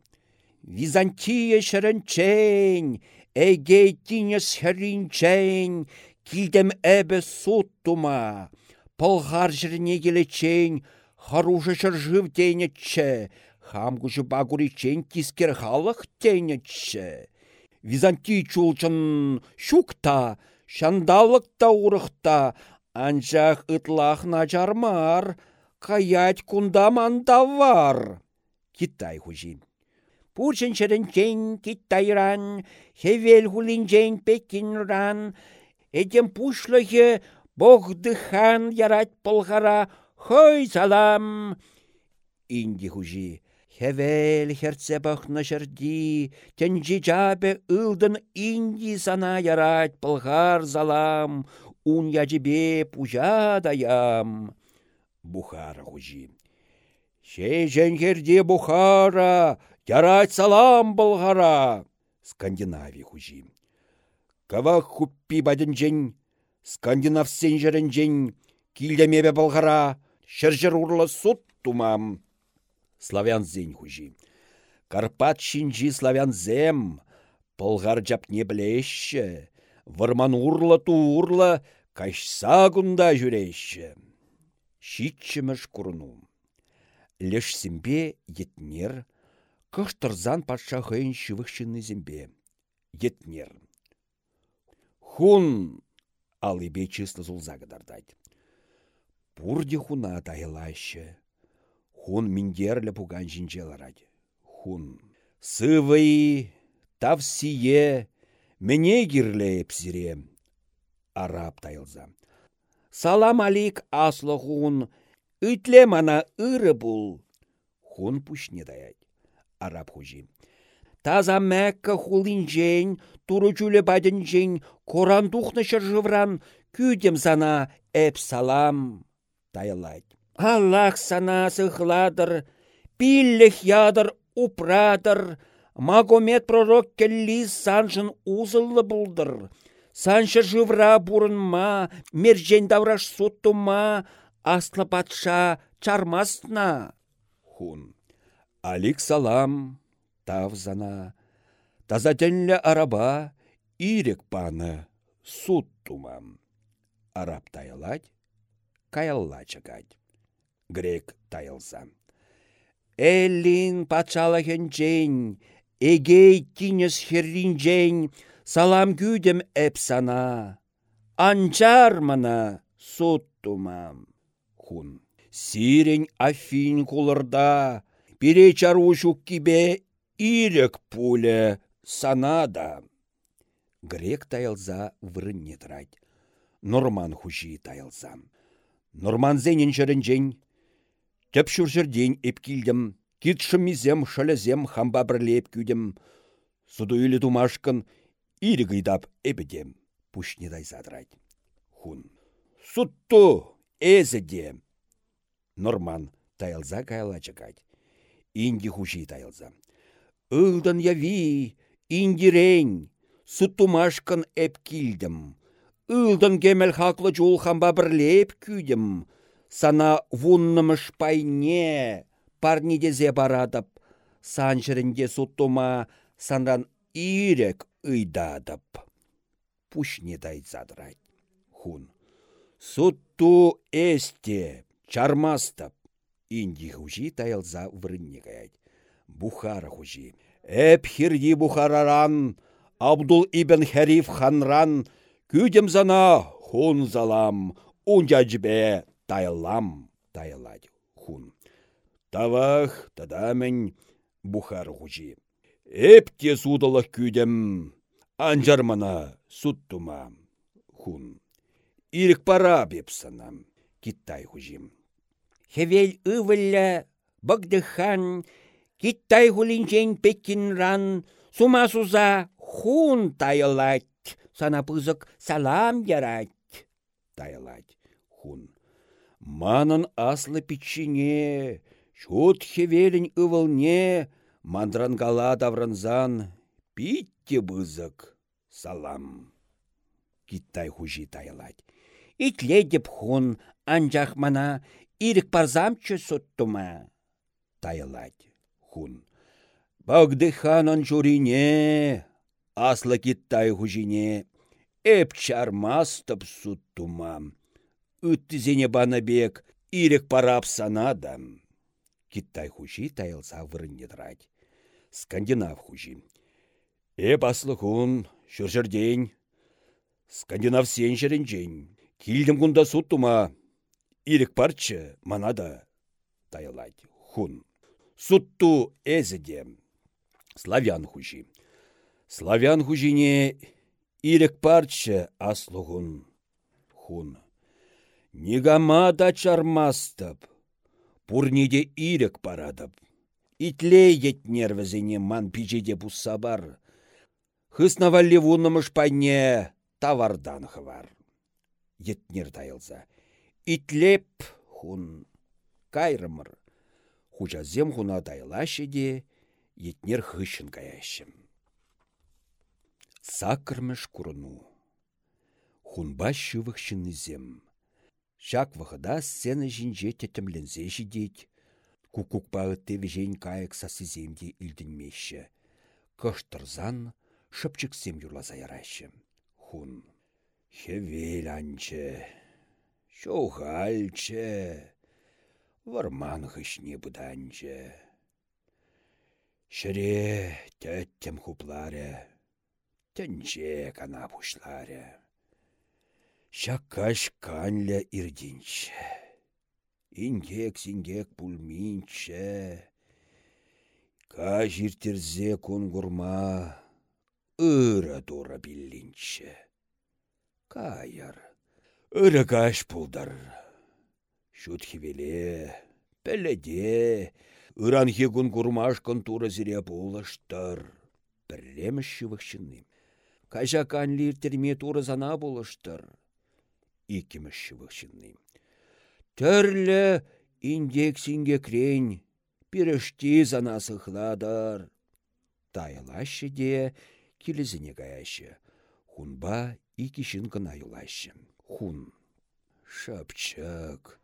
Византия шырынчен, эгейтине шырынчен, килдем әбі суттума, пылғар жіріне келечен, харушы шыржыв дейнетші, хам күші багуричен кискер халық дейнетші. Византий чулчын шукта, шандалықта урықта, анжақ ытлахна жармар, каять кундаманда var. Китай хужин. Пурчын чен Китайран, хевел хулинчен Пекинран, этем пушлыхе Богдыхан ярать полгара, хой салам. Инди хужи. Хевел херце бахна жерди, тенжи жабе ылдын инди сана ярать полгар залам, ун яжибе пужа даям. Бухара хужи. Шей херде Бухара, ярать салам болғара. Скандинавия хужи. Кава хуппи бадынжен, скандинав сенжерінжен, килдемебе болғара, шыржыр урлы суд тумам. Славян зен хужи. Карпат шинжи зем, Болғар не білеші, вырман урлы туырлы, кашса күнда жүреші. Шитчіміш курну. Лешсембе етнер, кыштырзан патша хыйын шывықшыны зембе. Етнер. Хун алыбе чисты зулза кыдардать. Пурде хуна тайылашы. Хун миндерлі пуган жинжеларадь. Хун. Сывый, тавсие, мене кирле псире. Араб тайылза. Салам алик аслы хун, Үтле мана ыры бұл. Хун пушне даять. Араб хужи. Таза мәкка хулинжен, туры жүлі бадынжен, коран тухны шыржывран, күйдем сана әп салам. Тайлайд. Аллах сана сыхладыр, пилліх ядыр, упрадыр, Магомед пророк келли саншын узыллы бұлдыр. Саншы жывра бұрынма, мержен давраш суттума, аслы патша чармасна. Хун. Алик салам, тавзана. Тазатенлі араба, ирек паны, суд тумам. Араб тайылать, каялла чагать. Грек тайылса. Эллин патшала хенчен, эгей тинес херринчен, салам күйдем эпсана. Анчар мана хун. Сирень афин кулырда, перечару кибе ирек пуле санада. Грек тайылза вырынне трать. Норман хуши тайылза. Норман зенен жерінжен. Теп шүржерден эпкилдім. Китшімізем шалезем хамба бірлеп күйдім. Суду үлі тумашкын ирі гыйдап эбедем. Пушне дайзадрать. Хун. Сутту де. Норман тайлза кайла чакать. Инди хуши тайлза. Үлдін яви, индирен, суттумашкан эп килдім. Үлдін кемел хаклы жулхамба бірлеп күйдім. Сана вуннымыш пайне, парнидезе барадып. Санжырінде суттума сандан ирек ыйдадып. Пушне дайзадырайд. Хун. Сутту эсте, чармастап. Инди хужи таялза врынне каять. Бухара хужи. Эп хирди бухараран, Абдул ибн Хариф ханран, Күдем зана хун залам, унжаджбе тайлам тайладь хун. Тавах тадамен бухар хужи. Эпте судалах күдем, анжармана суттума хун. Ирік пара бепсанам, Китай хужим. Хевел ывылля, багдыхан, Китай хулинчен пекинран, сума суза хун тайылать, сана пызык салам ярать. Тайылать хун. Манын аслы пичине, чут хевелін ывылне, мандрангала давранзан, питте бызык салам. Китай хужи тайылать. Итледіп хун анжақ мана ирік парзамчы соттума. Тайылать хун. Богды ханын журине, аслы киттай хужине, эп чармастып суттума. Үттізене бана бек, ирек парап санадам. Киттай хужи тайылса вырынне Скандинав хужи. Эп аслы хун, шүршірден. Скандинав сен жерінжен. Килдім күнда суттума. Ирек парчы, манада. Тайылать. Хун. Сутту әзідем. Славян хужи. Славян хужине ирек парчы аслығын. Хун. Нигама да чармастып. Пурниде ирек парадып. Итле нервізіне ман пижеде бұсса бар. Хысна валливунымыш пайне тавардан хывар. Етнер тайылса. Итлеп хун кайрымыр. Хучазем хуна тайлашы де, етнер хышын каяшым. Сакырмыш курыну. Хунба шывых зем. Шак вғыда сцена жинже тетімлензе жидет. Кукукпағы тевежен кайық сасыземде үлдінмеші. Кыштырзан шыпчыксем юрлаза ярашы. Хун. Хевел анчы. Шоғалчы. Варман хышне бұданчы. Шыре тәттім хуплары. Тәнче кана. Шакаш канля ирдинче. Ингек сингек пульминче. Ка жиртерзе кунгурма. Ыра тура биллинче. Каяр. Ыра каш пулдар. Шут хивеле. Пеледе. Ыранхе кунгурмашкан тура зире болыштыр. Бірлеміші вықшыны. Кажа канлир терме тура зана болыштыр иккемешші вықшынны. Түрлі индексинге крень, пирішті зана сықладар. Тайылашы де келізіне гаяшы. Хунба икишін гына юлашы. Хун. Шапчак.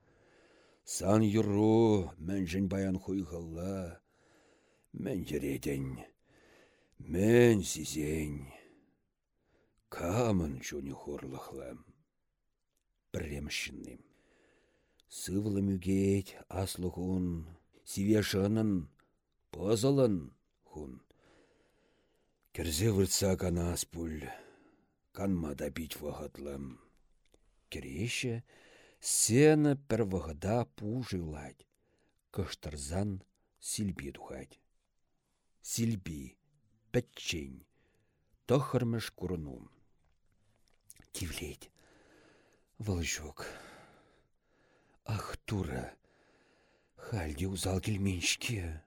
Сан юру мәнжін баян хуйғылла. Мен жереден. Мен сизен. Камын жуны хурлықлым пірремшіннем. Сывлы мүгет, аслы хун, сивешынын, пызылын хун. Кірзе выртса канас пуль, канмада бить вағытлым. Кереші, сені пір вағыда пужы улать, кыштырзан силби тухать. Силби, пәтчен, тохырмыш курыну. Тивлеть, Волжок. Ах, тура. Хальде узал келменшке.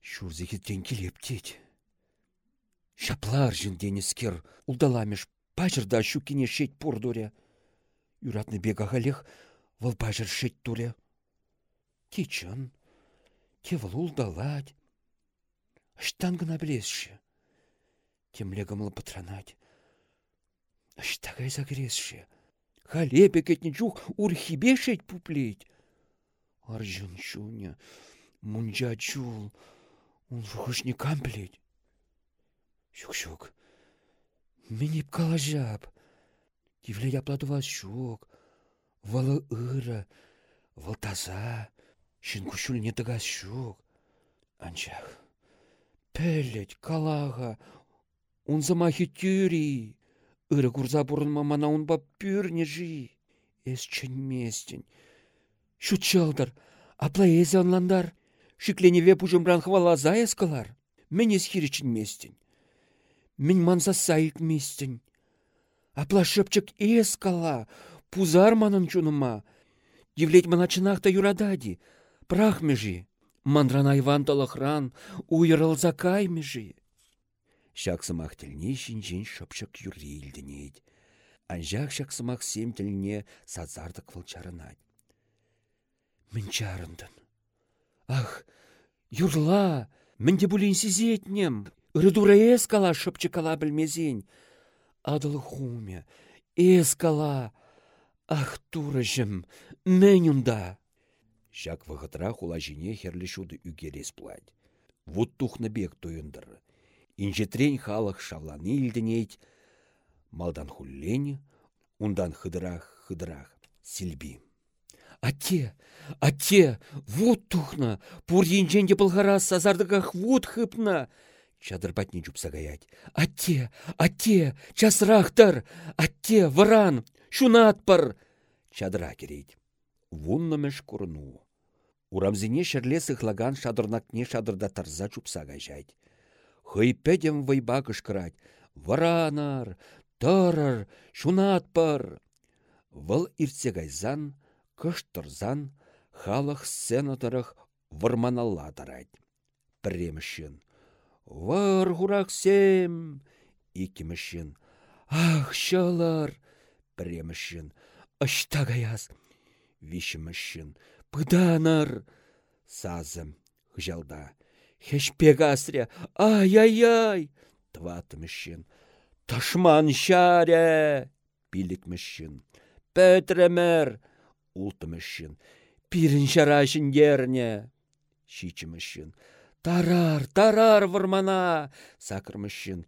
Шурзе хиттен келептет. Шаплар денескер улдаламеш пачырда щукине шет пурдуре. Юратны бега халех вал пачыр шет туре. Течын, тевыл улдалать. Аштан гына білесші. Темлегамлы патронать. Аштагай загресші. Халепе кетнечух урхибе шет пуплеть. Аржын шуня, мунжа чул, он не камплеть. Шук-шук, Минип калажап. Тивле япладува шук, валы ыра, вал таза, шын не тыгас шук. Анчах, пеллеть, калага, он замахи тюри. Ыры курза бұрынма мана унба пүрне жи. Эс чын местен. Шучалдар, апла эзе онландар. Шикленеве пужымран хвала заескалар. Мен есхиричін местен. Мен манса сайык местен. Апла шыпчык эскала, пузар манын чуныма. Девлеть мана чынақта юрадади. Прах межи. Мандран айван талахран, уйырыл кай межи. Шаксымақ тіліне жин шыпшық юрри илдінейд. Анжақ шаксымақ сем тіліне сазарды квылчарынад. Мін чарындын. Ах, юрла, мінде бұлін сізетнем. Үрдура эскала шыпчыкала білмезен. Адыл хуме, эскала. Ах, турыжым, мен ұнда. Шак вғытра хула жине херлі шуды үгерес бұлад. Вуд тухны бек тойындыры Инжетрен халық шавланы илдінейд, малдан хуллен, ундан хыдырах хыдырах Сильби. Атте, атте, вот тухна, пур енженде бұлғара сазардығақ вот хыпна. Чадыр патне жупса гаять. Атте, атте, часрахтар, атте, варан, шунатпар. Чадыра керейд. Вуннамеш курну. Урамзине шерле сыхлаган шадырнакне шадырда тарза чупса гайжайд. Хый пәдем вайба кышкырать. Варанар, тарар, шунатпар. Вăл иртсе гайзан, кыштырзан, халық сценатырых варманалла тарать. Премшін. Вар хураксем! Икімішін. Ах, шалар! Премшін. Ашта гаяз. Вишімішін. Пыданар! Сазым. Хжалда. Хешпек асря. Ай-яй-яй! Тватымішін. Ташман шаре! Пилікмішін. Пәтремер! Ултымішін. Пирін шарашын ерне! Шичімішін. Тарар, тарар вармана! Сакырмышын.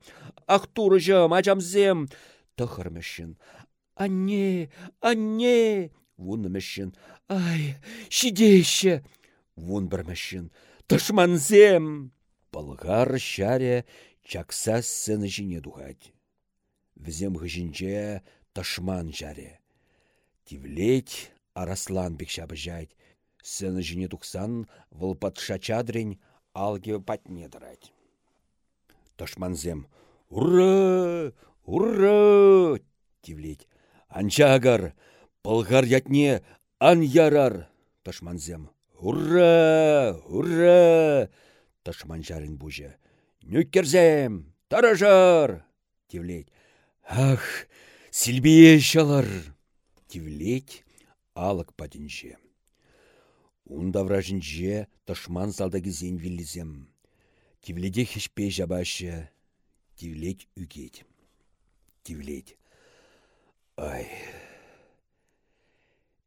Ахтурыжым, ачамзем! Тұхырмышын. Анне, анне! Вунымышын. Ай, шидеще! Вун бірмышын. Тышманзем! Пылғар шаре чакса сцены жіне духать. Візем ғыжінче тышман жаре. Тивлеть араслан бекшабы жайд. Сцены жіне тухсан выл патша чадрень алге патне дырать. Тышманзем «Ура! Ура!» тивлеть. Анчагар, пылғар ятне ан ярар. Тышманзем «Ура! Ура!» Тышман жарын бұжы. Нүккерзем, таражар! Тивлеть. Ах, силбие шалар! Тивлеть алық падінже. Унда вражинже тышман залдаги зен виллизем. Тивледе хешпе жабашы. Тивлеть үгет. Тивлеть. Ай.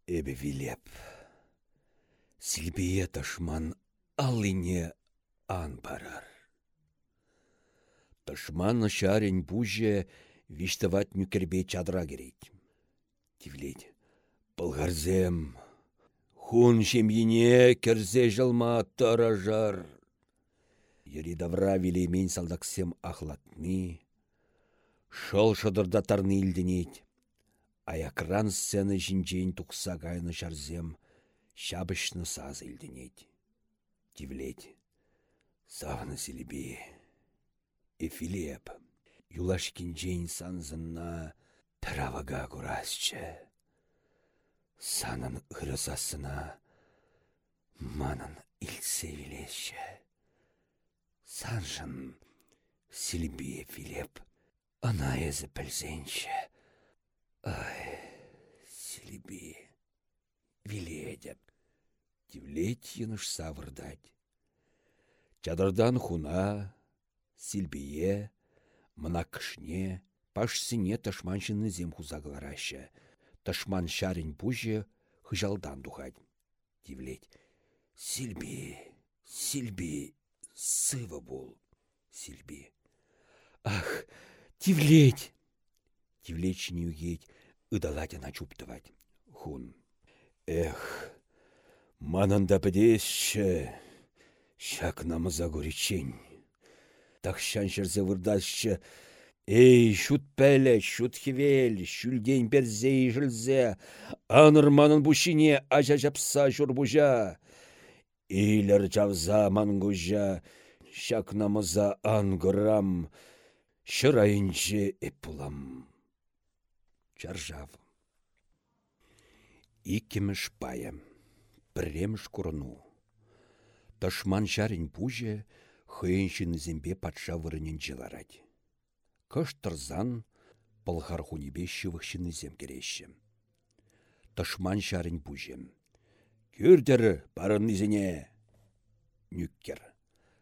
Эбе вилеп. Силбие тышман алыне ан барар. Тышман шарень буже виштават нүкербе чадра керейт. Тивлеть. Пылгарзем. Хун жемйине керзе жылма таражар. Ери давра вилеймен салдаксем ахлатны. Шол шыдырда тарны илденет. Аякран сцены жинжейн тукса гайны жарзем. Шабышны саз илденет. Тивлеть. Савны селебе. Эфилеп. Юлашкинжейн санзынна піравага курасчы. Санын ырысасына манын илсе вилеші. Санжын силбие Филипп ана езі. Ай, силбие виледеп. Тивлет еныш савырдать. Чадырдан хуна, силбие, мына кышне, пашсине тышманшыны зем хузагларашы. Тышман шарин пуже хыжалдан тухать. Тивлеть. Сильби, Сильби, сыва бол. Сильби. Ах, тивлеть! Тивлеть не уедь, ыдалать она чуптывать. Хун. Эх, мананда бідесші, шак намыза горечень. Так шаншырзе вырдасшы, Эй, шут пәлі, шут хевел, шүлден перзе жылзе, анырманын бушине ажа жапса жүр бұжа. Эйлер жавза мангужа, шакнамыза ангырам, шырайынчы эпулам. Чаржав. Иккеміш паем, премш курну. Ташман жарин пуже, хыйыншын зембе патша вырынен жыларать кыштырзан пылхар хунипе зем кереші. Тышман шарын пужем. Күрдір барын изіне. Нүккер.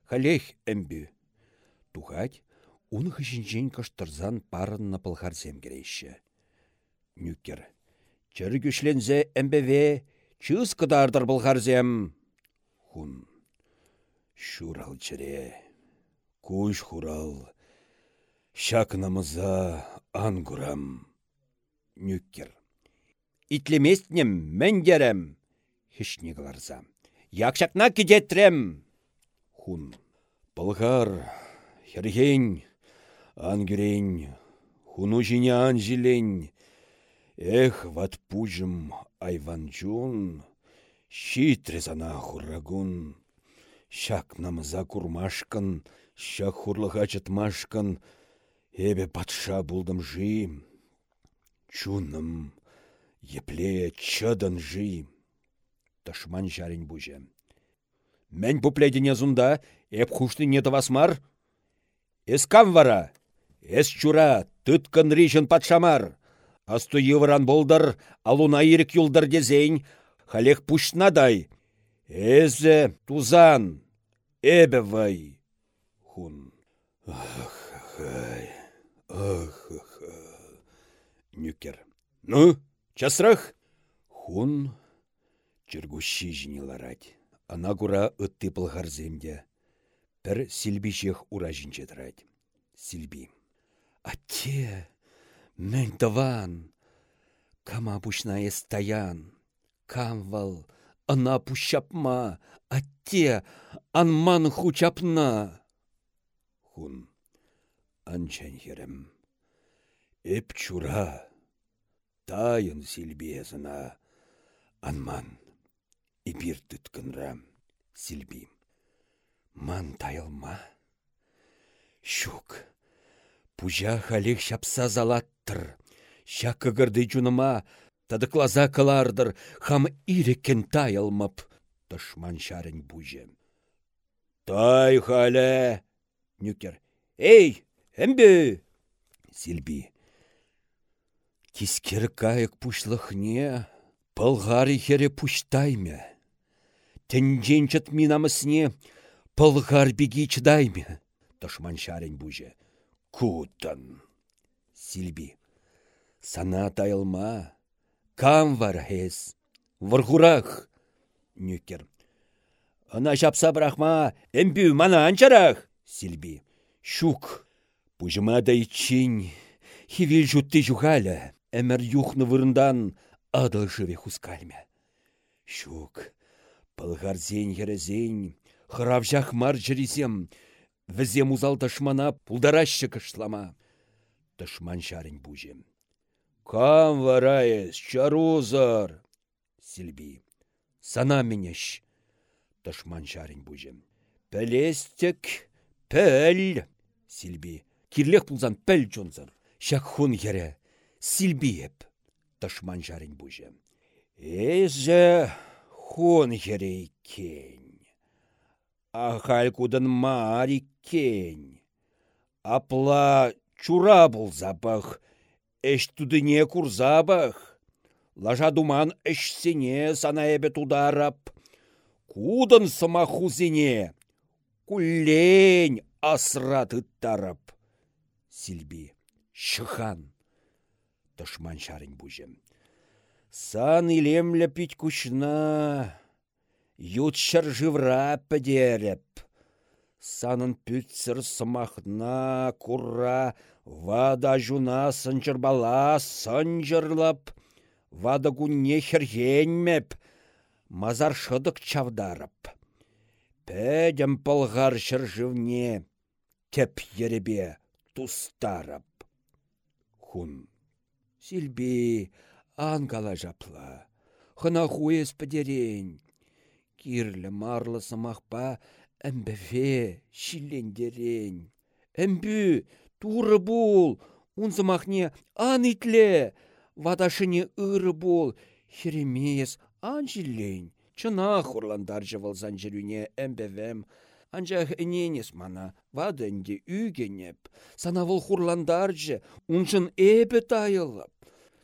Халех әмбі. Тухать, уны хышинчен кыштырзан парынна зем кереші. Нүккер. Чыр күшлензе әмбеве, чыз кыдардыр зем. Хун. Шурал чыре. Куш хурал. Шакнамыза ангурам. Нүккер. итлеместнем мәндерем. Хішне кыларса. Якшакна кедетрем. Хун. Пылғар, херген, ангюрен, хуну жине анжилен. Эх, ват пужым айванчун, щитрезана хуррагун. Шак намыза курмашкан, шак хурлыға чытмашкан, эбе патша булдым жи. Чуным, епле чыдын жи. Ташман жарень бужем. Мән пупледіне зунда, эп хушты не тавасмар? Эс кам вара? Эс чура, тыткан ришен патшамар. Асту йывыран болдар, алуна ирік юлдар дезейн, халех пушнадай. Эзе тузан, эбе вай. Хун. Ах, хай, ах, Нюкер. Ну, часрах? Хун, чергущи жинеларать. Ана кура ытты пылғарземде. Пір силбишех ура жинчетрать. Силби. Атте, мен таван. Кама стаян. Камвал, ана пущапма. Атте, анман хучапна. Хун. Анчан херем. Эп чура. Тайын силбезына. Анман. Ибир түткінрі сілбі. Ман тайылма. Шук. Пужа халек шапса залаттыр. Ша кығырды жуныма, тадықлаза кылардыр, хам ирекен тайылмап. Тышман шарын бужем. Тай хале! Нюкер. Эй, әмбі! Силби. Кискер кайык пушлықне, пылғары хере пуштайме. Тенженчет минамысне пылғар беги чыдайме. Тышман шарен буже. Кутын. Силби. Сана тайылма. Кам вар хес. Вархурах. Нюкер. Ана шапса брахма, эмбю мана анчарах. Силби. Шук. Пужыма да ичин. Хивил жутты жухаля. Әмір юхны вырындан адыл живе хускальме. Шук. Пылғарзен ерезен, хыравжақ мар жірізем, візем узал ташмана пулдарашы кышлама. Ташман шарын бужем. Кам вараес, чарузар. Силби. Сана менеш. Ташман шарын бужем. Пәлестік, пәл. Силби. Кирлех пулзан пәл жонзар. Шак хун ере. Силби еп. Ташман шарын бужем. Эже хун кен. Ахал кудан мари кен. Апла чура был запах, эш тудыне курзабах. Лажа думан эшсене сана эбе тударап. Кудан самахузине. Кулень асрат ыттарап. Сильби. Шыхан. Тышман шарень бужем. Сан илемлі пить кушна, ютшыр живра пәдеріп. Санын пүтсір сымақна, курра, вада жуна сынчырбала сынжырлап, вада күнне хергенмеп, мазар шыдық чавдарып. Пәдім пылғар шыржывне, теп еребе тустарып. Хун. Сильби, Ангала жапла. Хына хуес падерен. Кирлі марлы сымақпа әмбіфе шиллендерен. Әмбі, туры бол, унзымақне ан итле. Вадашыне ыры бол, херемес ан жиллен. Чына хурландар жывылзан жүріне әмбевем. Анжақ эненес мана, вадынде үйгенеп. Санавыл хурландаржы, уншын эбі тайылып.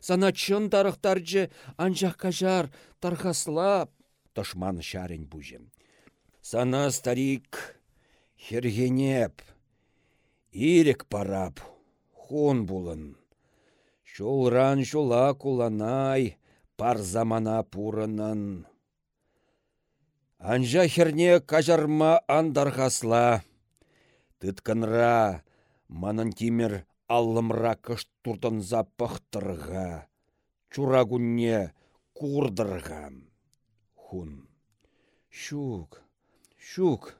Сана чын тарықтаржы анжақ кажар тархаслап. Тошман шарень бужем. Сана старик хергенеп. Ирек парап. Хун булын. Шулран шула куланай. Пар замана пурынын. Анжа херне кажарма андархасла. Тытканра, манын тимер аллымра кышт туртынза пықтырға. чурагунне курдыргам. Хун. Щук, щук,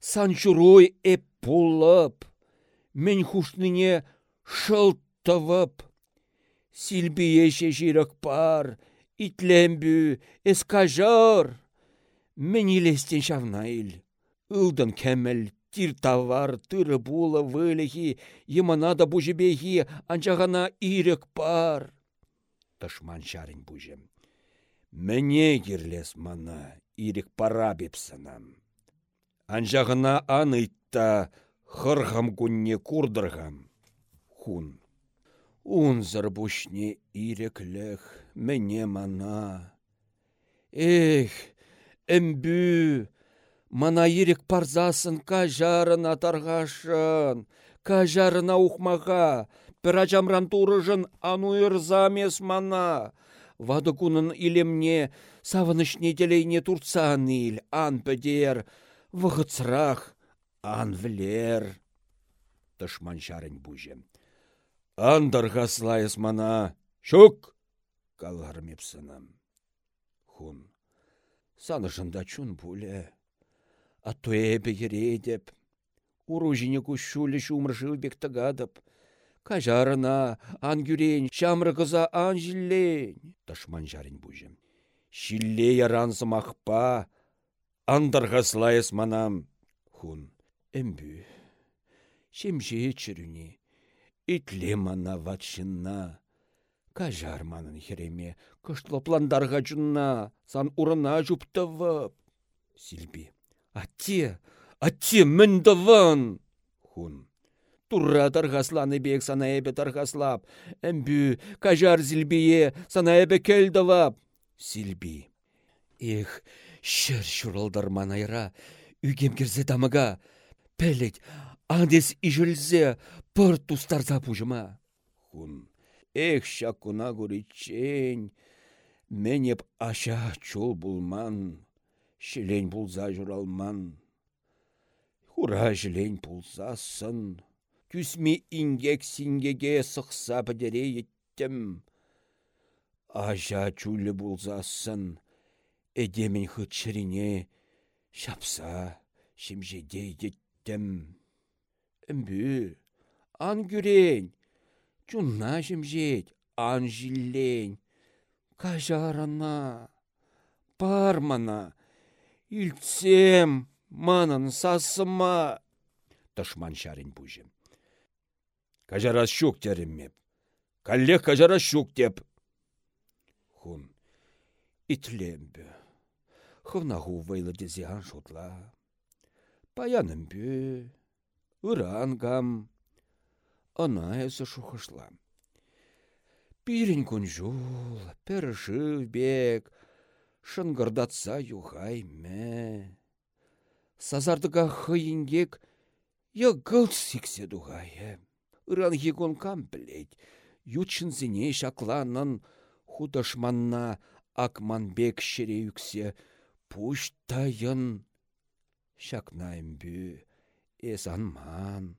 сан чуруй эп пулып, мен хушныне шылтывып. Силбие жирок пар, итлембü, эскажар. Мен илестен шавна ил. Илдын кәміл, тир тавар, тыры була, вылехи, емана да бужебехи, анчағана ирек пар. Тышман шарин бужем. Мене кирлес мана, ирек пара бепсанам. Анжағына анытта хырғам күнне курдырғам. Хун. Унзыр бушне иреклех, мене мана. Эх, әмбі, мана ирек парзасын кажарына тарғашын, кажарына ухмаға, пір ажамран турыжын ану мана. Вады кунын илемне савынышне телейне турцан ил, ан пөдер, вғыцрақ, ан влер. Тышман шарын бужем. Андырға слайыз мана, шук, калармепсынам. Хун, санышында чун пуле, а то эбе ередеп, уружине кушулі шумржыл бек тагадып, кажарына, ан гюрен, шамры кыза ан жиллен. Тышман жарин бужем. Шилле яранзымақпа, андырға слайыз манам. Хун, эмбü, шемже чүрүне, итле мана ватшынна. Кажар манын хереме, кыштлопландарға жунна, сан урына жуптывып. Силби, атте, атте міндівін. Хун, Турра таргасланы бек сана эбе таргаслап. Әмбі, кажар зілбие сана эбе келдавап. Силби. Эх, шыр шуралдар манайра, үгем кірзе тамыга. Пәлет, андес ижілзе, пыр тустарза пужыма. Хун. Эх, шакуна гуричен. Менеп аша чул булман. Шелен булза журалман. Хура жилен пулсасын. Күсме ингек сингеге сықса бідере еттім. Ажа чулі булзасын. Эдемін хытшырине шапса шимжеде еттім. Үмбі, ан күрен, чунна шимжет, ан жиллен. Кажарана, пармана, илтсем, манын сасыма. Тышман шарин бужым. Кажарас шук тереммеп. Каллех кажарас шук теп. Хун. Итлембі. Хывнаху вайлы дезиан шутла. Паянымбі. Урангам. Ана эсі шухышла. Пирин күнжул, першив бек, шынгырдатса юхай мә. Сазардыға хыйынгек, йығыл сиксе дуғайы. Ыран егон кам білет, ютшынзіне шакланын худашманна акманбек шере юксе пуштайын. Шакнайым бі, эс анман.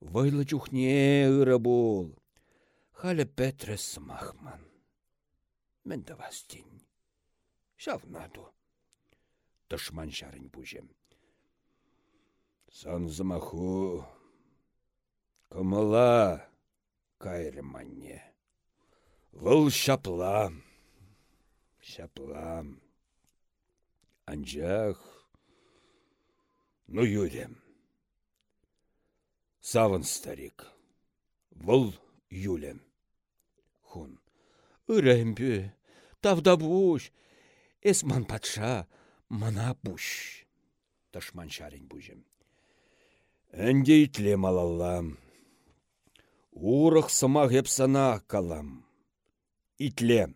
Вайлы чухне ыры бол. Халі пәтрес сымахман. Мен да вастин. Шавнаду. Тышман жарын бужем. Сан замаху. Кымыла кайрыманне. Выл шапла. Шапла. Анжақ. Ну юрем. Савын старик. Выл юлем. Хун. Үрәмбі, тавда буш. Эсман патша, мана буш. Тышман шарин бужем. Әнде алалам. Урық сымақ епсана калам. Итлем.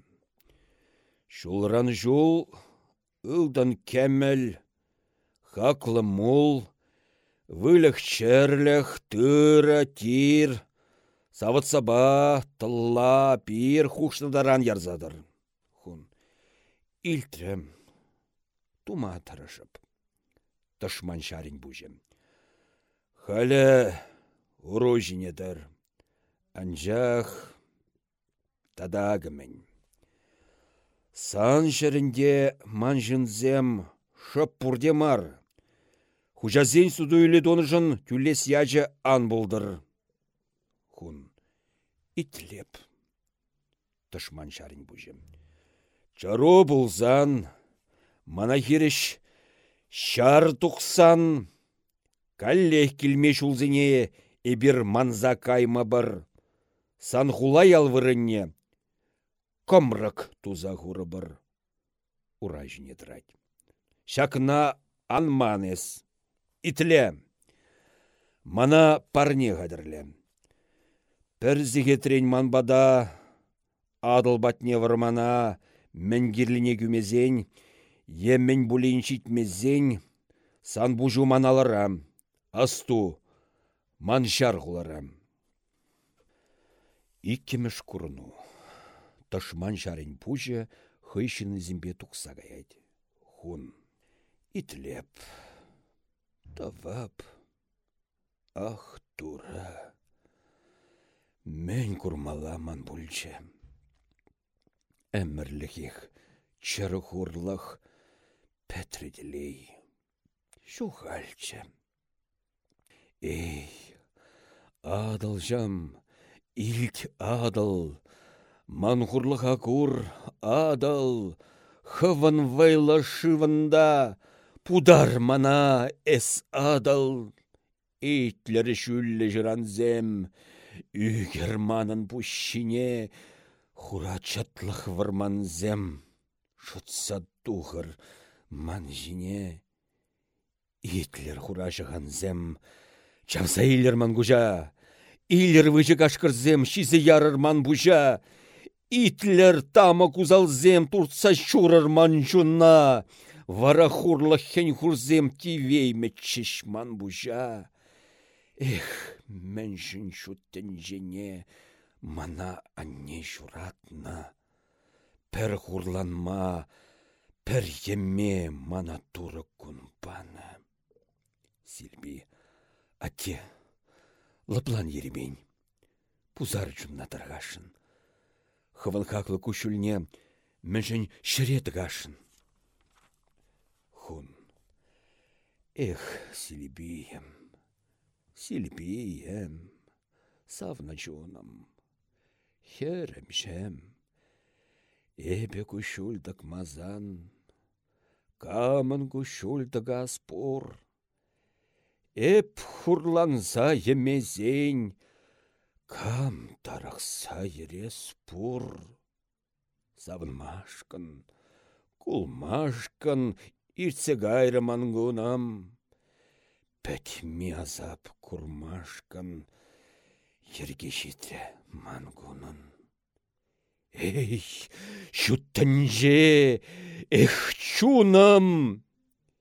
Шулран жул, ылдан кәміл, хаклы мул, вылық черліх, тыра, тир, савыт саба, тылла, пир хушныдаран ярзадыр. Хун. Илтрем. Тума тарышып. Тышман шарин бужем. Халі уру жинедір. Анжақ тадагымен. Сан жерінде манжынзем шып мар. Хужазен үлі донышын түлес яжы ан болдыр. Хун. Итлеп. Тышман шарин бұжым. Чару бұлзан. Мана хиріш. Шар тұқсан. Каллех килмеш улзене эбір манза кайма бір. Сан хулай алвырынне. Комрак туза хуры бір. Ура жіне Шакна анманес. Итле. Мана парне қадірлі. Пір зігетрен манбада адыл батне вармана мәнгерліне күмезен, еммен бұлейін шитмезен, сан бұжу маналарам, асту, маншар ғыларам. Иккемеш курну. Ташман шарин пуже хыйшыны зимбе тұқса Хун итлеп. Тавап. Ах, тура. Мен курмаламан бульче. Әмірлігіх, чыры хурлық, пәтределей. Шухальче. Эй, адыл жам, илк адыл, манхурлық акур адыл, хывын вайла шывында, Пудар мана эс адал. Итлері шүллі жыранзем. Үгер манын пущине. Хура чатлық варманзем. Шутса тухыр ман жине. Итлер хура жығанзем. Чамса илер ман гужа. Илер выжы кашкырзем, шизе ярыр ман бужа. Итлер тама кузалзем, туртса шурыр ман жуна. Вара хурлы хен хурзем тивей ман бужа. Эх, мэншін шуттен жене, мана анне журатна. Пір хурланма, пір еме мана туры кунпана. Сильби, ате, лаплан еремень, пузар жунна таргашын. Хывын хаклы кушульне, мэншін шырет гашын хун. Эх, Силибием, Силибием, савна жонам, херем жем, эбе мазан, камын кушульдага спор, эп хурланса емезень, кам тарақса ере спор. Савынмашкын, кулмашкын, иртсе гайры мангунам. Пәтме азап курмашкан, ерге жетре мангунын. Эй, шуттанже, эх, чунам!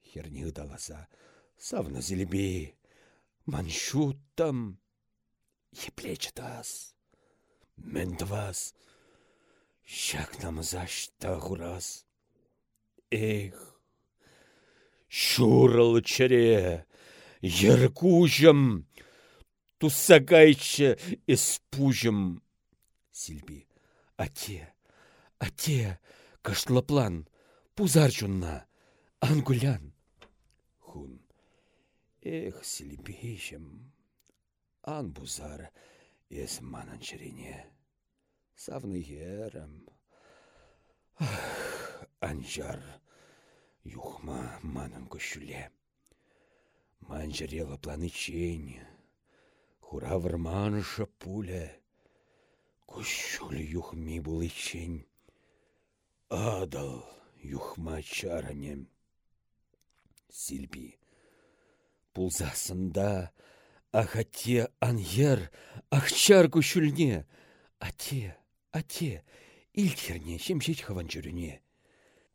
Херни даласа, савна зелебе, ман шуттам. Еплеч тас, мен двас, шак намазаш тағурас. Эх, Шурыл чыре, еркужым, туссагайчы испужым. Сильби, ате, ате, кашлаплан, пузар чунна, ангулян. Эх, Сильбейшім, ан бузар, ес манан. Савны ерім. Ах, анжар. Юхма манын көшіле. Манжырела планы чень. Хура варманыша пуле. Көшілі юхми бұл чень. Адал юхма чаранем. Сильби. Пулзасында ахате аньер ахчар көшілне. Ате, ате, илтерне, шемшет хаван жүріне.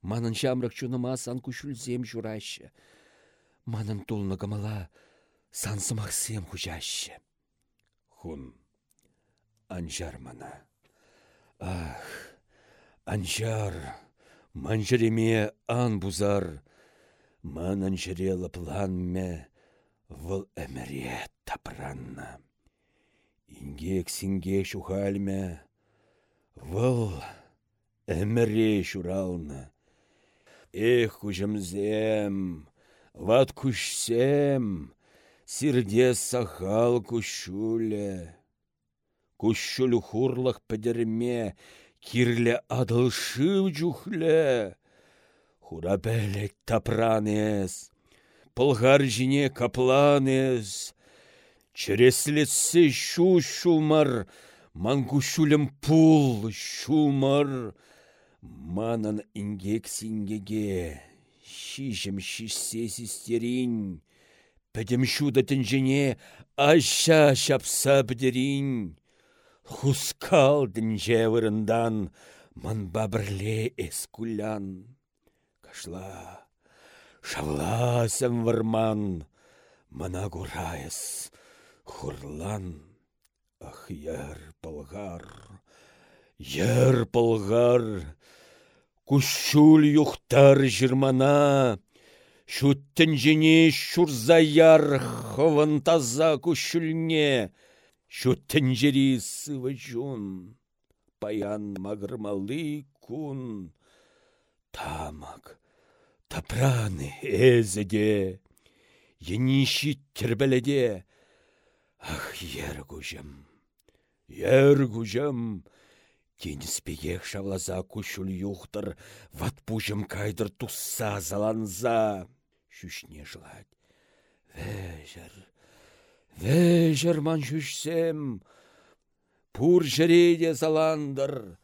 Манын жамрық чуныма сан күшілзем журашы. Манын тулны гамала сансымақсем хужашы. Хун, анжар мана. Ах, анжар, манжареме ан бузар. Манын план планме, выл әміре тапранна. Ингек синге шухальме, Вăл әміре шуралны. Эх, кужымзем, ват кушсем, сирде сахал кушуле. Кушулю хурлах пӹдерме, кирле адылшыв жухле. Хура бәлек тапранес, пылғар жіне капланес, Череслетсе шу шумар, мангушулем пул шумар, манан ингек сингеге, шишем шишсе систерин, пәдем шуда тінжіне аша шапса бідерин. Хускал дінжевырындан, ман бабірле эскулян. Кашла, шавласым варман, мана гурайыс, хурлан. Ах, яр пылғар, яр пылғар, кушул юхтар жырмана, Шуттен жіне шурзаяр хывын таза күшілне, Шуттен жері сывы жун, паян мағырмалы кун. Тамак, тапраны әзіде, еніші тербеледе, Ах, ер күжім, ер күжім, шавлаза күшіл юқтыр, ват пужым кайдыр тусса заланза шүшне жылать. Вәжір, вәжір ман шүшсем, пур жереде заландыр.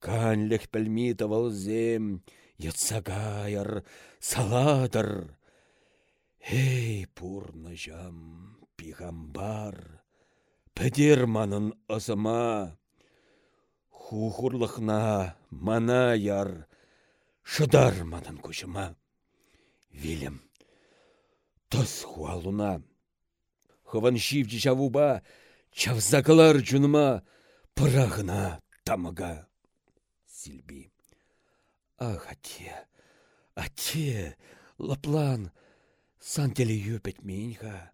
Канліх пілметі валзем, етсагайыр, саладыр. Эй, пурны жам, пигамбар, пәдер манын ызыма. Хухурлықна мана яр, шыдар манын көшіма. Вилем. Тыс хуалуна. Хыван шивчі чавуба, чавзақылар жүніма, пырағына тамыға. Сильби. Ах, ате, ате, лаплан, сан теле юпет меньха.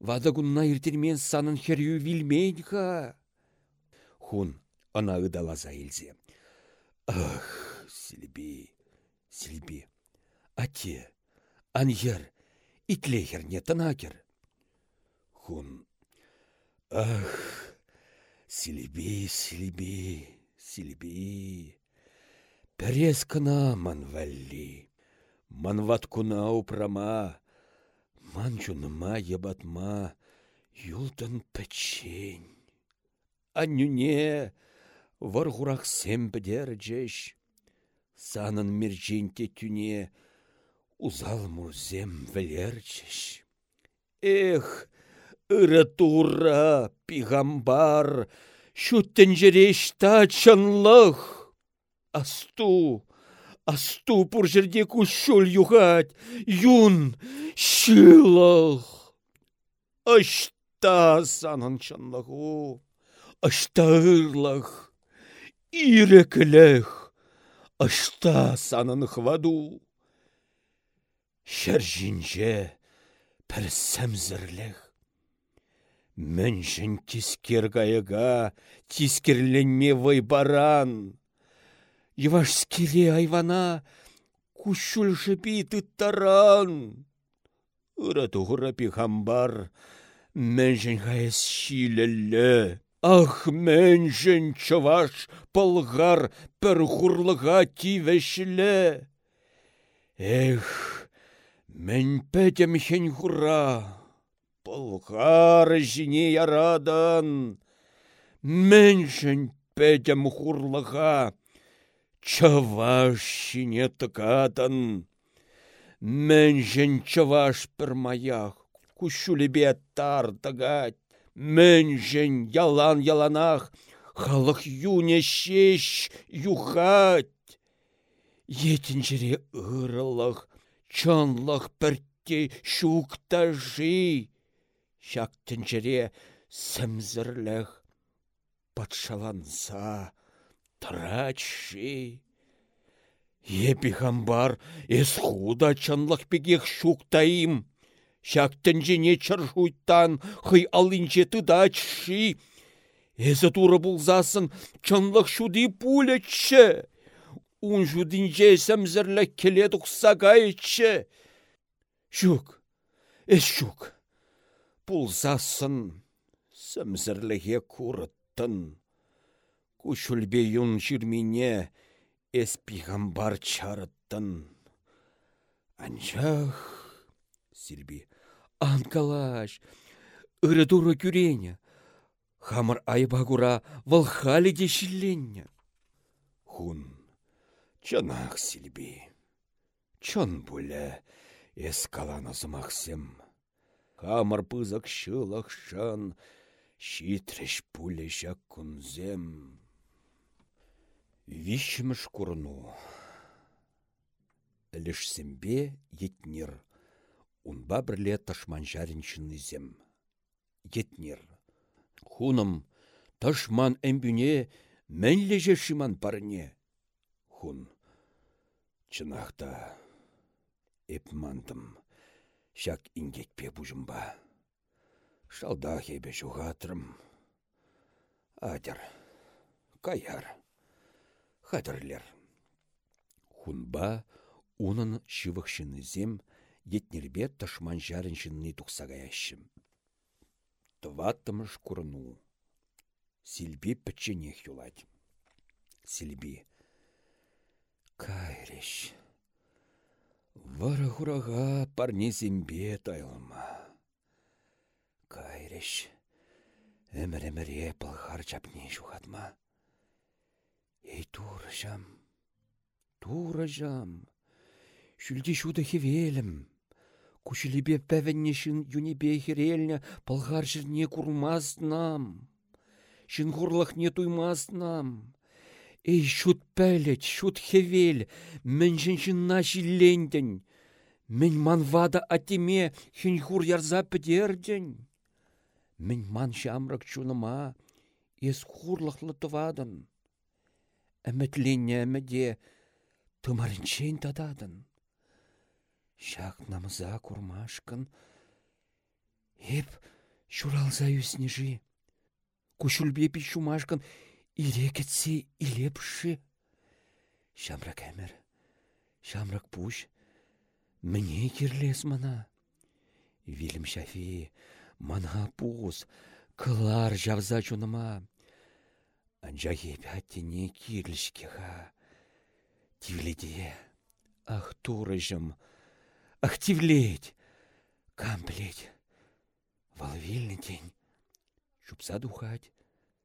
Вада гунна иртермен санын херю вилмейнха. Хун, ана ыдалаза илзе. Ах, Сильби, Сильби, ате, Аньер, итлехерне тынакер. Хун. Ах, силиби, силиби, силиби. Перес кына ман валли. Ман ваткуна упрама. Ман чуныма ебатма. Юлтын печень. Анюне варгурах сем бідер жеш. Санын мирженте тюне Узал мурзем вілерчеш. Эх, ыры тура, пигамбар, шуттен жереш та чанлық. Асту, асту пур жерде кушул югать, юн, шилық. Ашта санын чанлығу, ашта ырлық, ирекілік, ашта санын хваду. Шәржінже пір сәмзірлік. Міншін тискер гайыға, тискерленме вайбаран. Еваш скире айвана, кушул жіпі таран. Ура туғыра пихамбар, міншін ғайыз шилелі. Ах, міншін чываш пылғар пір хурлыға тивешілі. Эх, Мен пәтем хен хура, пылғар жіне ярадан, мен жын пәтем хурлыға, чаваш жіне тықатын, мен жын чаваш бір маяқ, күшілібе тар тығат, мен жын ялан-яланақ, халық юне шеш юхат. Етін жіре ұрылық, чонлық біртте шуқтажи. Шактын жере сімзірлік патшаланса трачши. Епі хамбар эс худа чанлық пегех шуқтайым. Шактын жене чаршуйттан хый алынче тыдачши. Эзі туры бұлзасын чынлық шуды пулетші. Ун жудинже сәмзірлі келе тұқсағайытшы. Шук, эш шук. Бұлзасын сәмзірліге күріттін. Күшілбе юн жирмине эс пиғамбар чарыттын. Анчах, Сильби, анкалаш, туры күрене, Хамыр айбагура валхали дешілленне. Хун, чанах сильби. Чон бұлі, эс зымақсым. Хамыр пызық шылық шан, шитреш пуле жак Вишмыш курну. Лишсембе етнер. Унба бірле ташман зем. Етнер. Хуным, ташман әмбүне мәнлеже шиман парне. Хун, чынақта, эпмантым, шак ингетпе бұжымба. Шалда хебе жуғатырым. Адер, каяр, хадырлер. Хунба унын зем, етнербе ташман жарыншынны тұқсағаяшым тываттымыш курну. Сильби пченех юлать. Сильби. Кайреш. Вара парне зембе тайлыма. Кайреш. Әмір-әміре пылғар чапне жухатма. Ей тура жам. Тура жам. Шүлде шуды хевелім. Кучелебе пәвеннешін юнебе херелне пылғар жерне курмаснам. Шын не туймаснам. Эй, шут пәлет, шут хевел, мен жыншынна жиленден. Мен манвада атеме хін хур ярза педерден. Мен ман шамрак чуныма, ес хурлықлы тывадын. Әмітленне әміде тымарынчен тададын. Шак намыза курмашкын. Эп, шуралза үснежи. Кушулбе шумашкын ирекетсе илепши. Шамрак әмір, шамрак пуш, мне кирлес мана. Вильм шафи, мана пуз, кылар жавза чуныма. Анжа епяттене кирлішкеға. Тивледе, ах турыжым, активлеть, камплеть. Волвильный день. Шупса духать,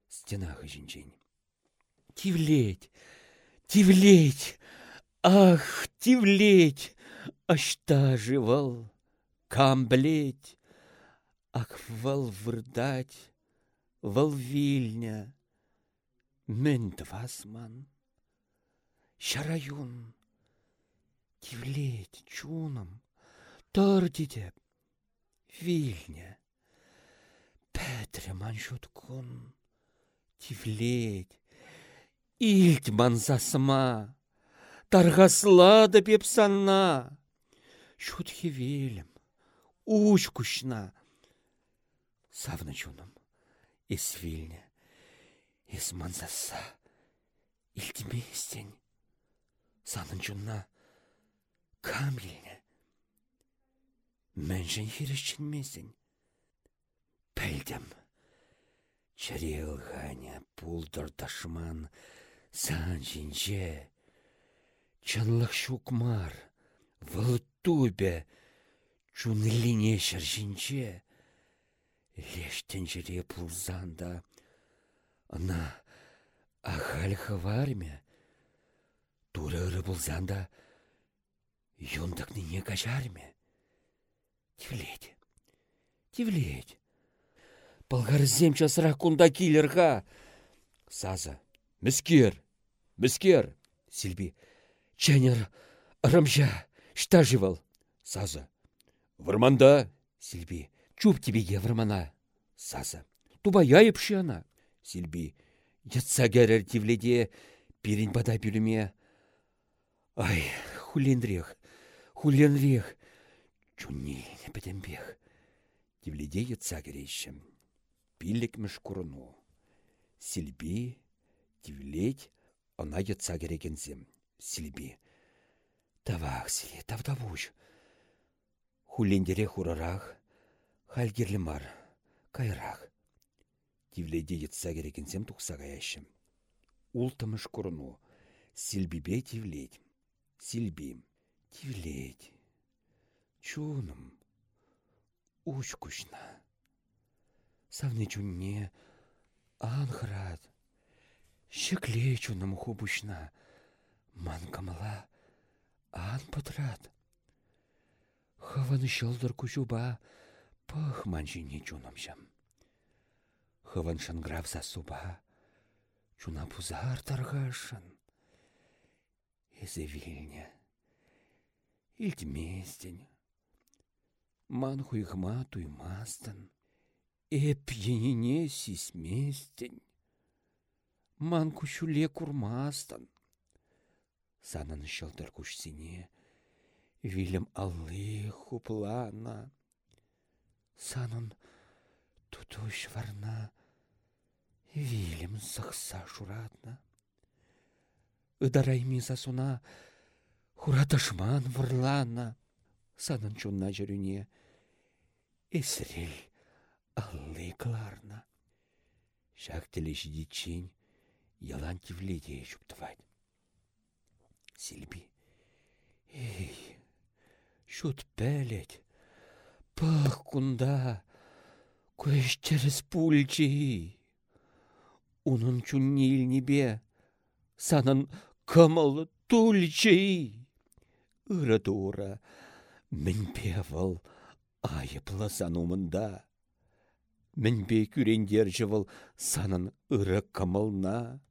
стенах жінчень. Тивлеть, тивлеть, ах, тивлеть, ашта живал, камблеть, ах, вал вырдать, волвильня, мен двасман, шараюн, тивлеть чуном, Тардиде, Вильня, Петре маншуткун, Тивлеть, Ильд манзасма, Таргасла да пепсана, Шутхи велем, уч кушна, Савна чуном, Ис Вильня, Ис манзаса, Ильдместень, Санын чунна, Камельня, Мәншін хирішчінмесін. Пәлдім. Чарел ғаня пулдыр ташман сан жинже. Чанлық шукмар, вылтубе, чунлине шаржинче. Лештен жере пулзанда, ана ахальха варме. Туры пулзанда, юндакныне качарме. Тивлеть. Тивлеть. Пылғарзем часырақ кунда. Саза. Міскер. Міскер. Сильби. Чәнер. Ырымжа. Шта живал. Саза. Варманда. Сильби. Чуп тебе вармана. Саза. Туба яйып ана. Сильби. Ятса гәрір тивледе. Пирин бада. Ай, хулендрех. Хулендрех. Чуннилене пӹтембех. Тивледе йытса керейшім. Пилікміш курну. Силби, тивлеть, она етса керекензем. Силби. Тавах силе, тавдавуш. Хулендере хурарах, хальгерлі мар, кайрах. Тивледе етса керекензем тұқса каяшым. Ултымыш курну, силбибе тивлеть. Силби, тивлеть. Чуным, уч кушна. Савны чунне, анхрат. Шекле чуным хубушна. Ман камала, ан патрат. Хаваны шылдыр кучуба, пых манжине чунамшам. Хыван шанграв суба, чуна пузар таргашын. Эзе вильня, илтместень, Ман хуйхма туймастын, эп енине сисместень. Ман кучуле курмастын. Санын шылдыр кушсине, вилем аллы хуплана. Санын тутуш варна, вилем сықса шуратна. Ыдарайми засуна, хураташман врлана. Санын чунна жүріне, Эсрел аллы кларна. Шак телеші дичень, ялан тивледе жұптывайды. Силби. Эй, шут пәлет. Пах кунда, көштеріс пульчи. Унын чуннил небе, санын кымыл тульчи. Ыры тура, мін певал, айыплы санумында. Мінбе күрендер жывыл санын ыры кымылна.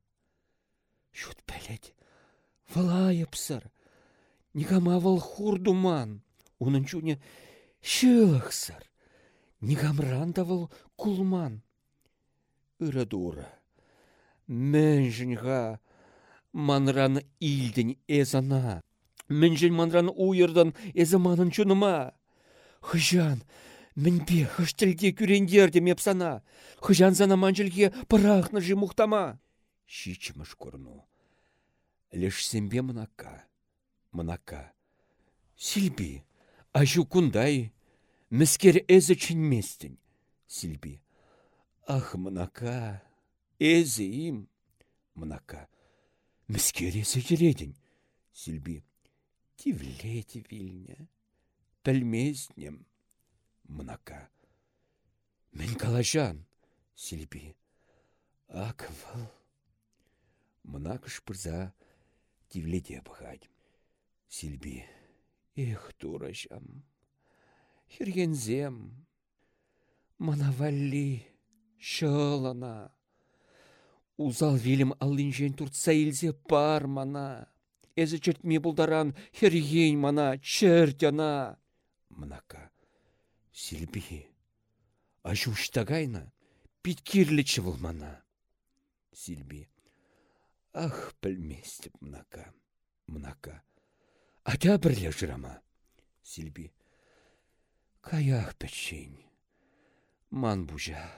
Шут пәлет, выл айыпсыр, Нигама выл хурдуман, унын чуне шылықсыр. Нигамранда выл кулман. Ыры дура. Мэнжінға манран илдін эзана. Мэнжін манран уйырдан эзі манын чуныма. Хыжан, мінбе хыштілге күрендерді мепсана. Хыжан зана манжілге пырақны жымуқтама. Шичіміш көрну. Леш сембе мынака. Мынака. Силби, ажу кундай. Міскер әзі чынместін. Силби. Ах, мынака. Әзі им. Мынака. Міскер әзі жередін. Силби. Тивлеті вильня пәлмезнем. Мынака. Мен калажан, Силби. Ак выл. Мынак шпырза тивледе бұғад. Силби. Эх, турашам. Хергензем. Мана валли. Шылана. Узал вилім аллинжен туртса илзе пар мана. Эзі чертме бұлдаран херген мана, чертяна мынака. Силби, ажуштагайна, питкирлічі вылмана. Силби, ах, пілместіп мынака, мынака. Атя бірлі жырама. Силби, каях пәчен. Ман бұжа,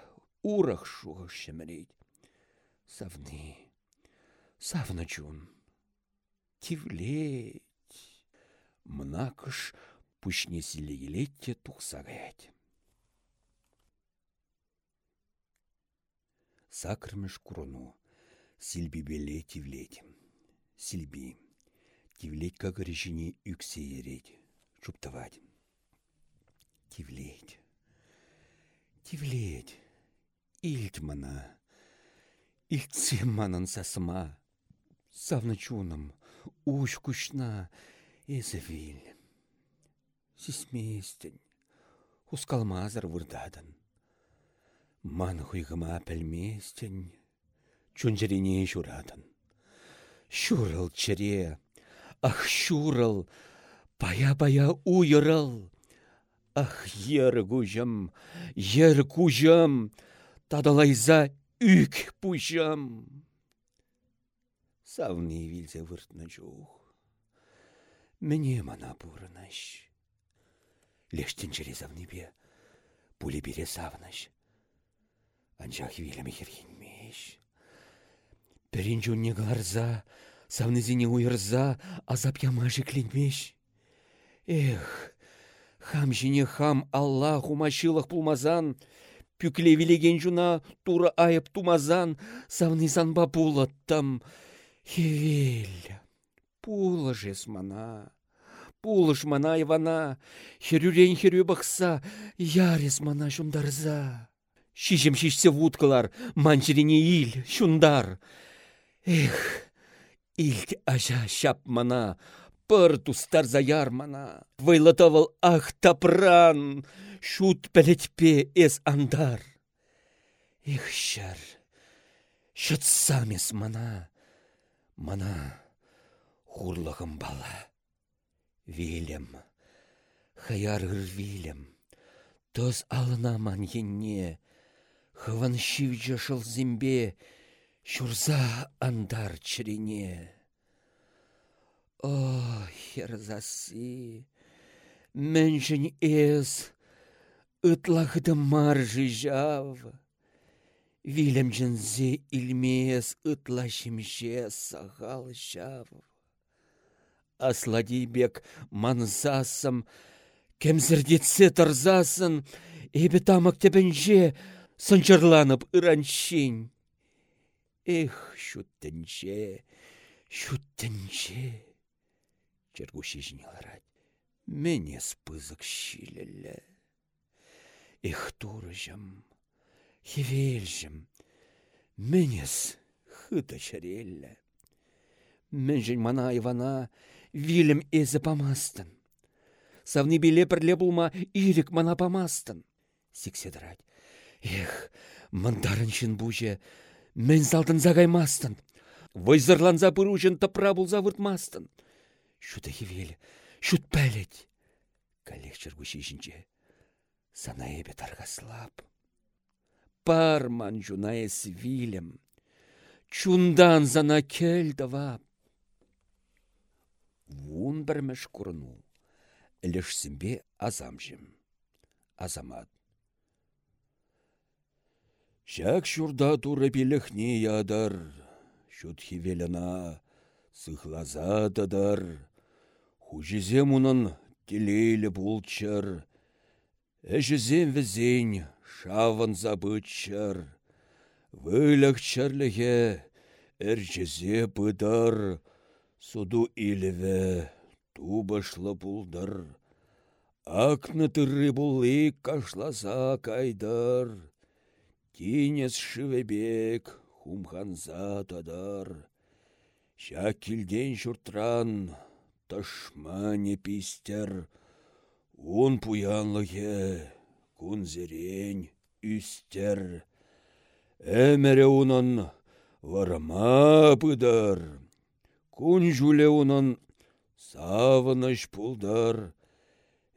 урах шуға шемірейд. Савны, савна чун. Тивлеть. Мынакыш пүшне силегелетте тухса гаять. Сакрмеш куруну, силби беле тивлеть. Силби, тивлеть как решение юксе ереть, чуптавать. Тивлеть, тивлеть, ильт мана, ильтсе манан сасма, савна чуном, уж кушна, эзевиль сисместен, ускалмазыр вырдадан. Ман хуйгыма пәлместен, чунжерине журадан. Шурыл чыре, ах шурыл, бая-бая уйырыл. Ах, ер кужым, ер тадалайза үк пужым. Савны вилзе выртны жух. Мне мана бурынаш. Лештін жере завнебе, пуле бере савныш. Анжақ вилім меш. Пірін жүнне ғыларза, савнызіне уйырза, азап ямажы клинмеш. Эх, хам жіне хам Алла хумашылық пулмазан, пүкле вилеген жуна тура айып тумазан, савнызан ба пулаттам. Хевел, пулажес мана. Пулыш мана Ивана, херюрен херю бақса, ярес мана шундарза. Шишем шишсе вуткалар, манчирине ил, шундар. Эх, илт ажа шап мана, пыр тустар заяр мана. Вайлатавал ах тапран, шут пелетпе эс андар. Эх, шар, самес мана, мана, хурлығым бала. Вилем, хаяргыр вилем, тоз алынаман енне, хыван шивже зимбе, шурза андар чирине. О, херзасы, мэншін эз, ытлахыды маржы жав. Вилем жінзе илмес ытла шимше сағал жав асладейбек манзасым, кемзірдетсе тұрзасын, эбі тамық тепінже сынчырланып ыраншин. Эх, шуттінже, шуттінже. Чергуші жинеларад. Мене спызык шилелі. Эх, турыжым, хевелжым, менес хыта чареллі. Мӹнжӹн мана Ивана вилем эзі памастын. Савни биле пірле булма ирік мана памастын. Сикседірать. Эх, мындарын шын бұжы, мен залдын загаймастын. Вайзырланза пыружын тапра булза выртмастын. Шуты хевелі, шут пәлет. Коллег чыргуши жінче. Сана ебе таргаслап. Парман жунайес вилем. Чундан зана келді вап. Вун бірміш курну. Ілішсімбе азамжым. Азамат. Шак шурда туры не ядар. Шут хивелена сыхлазатадар. Хужизем унын телейлі булчар. Әжізем візен шавын забытчар. Вылық әржізе пыдар. Суду илеве, тубашлы пулдар. Акны тырры булы кашласа кайдар. Тинес шывебек, хумханза тадар. Ша килден шуртран, ташмане пистер. Он пуянлыге, кунзерень, үстер. Әмірі унын варма пыдар. Кун жүле унын савыныш пулдар,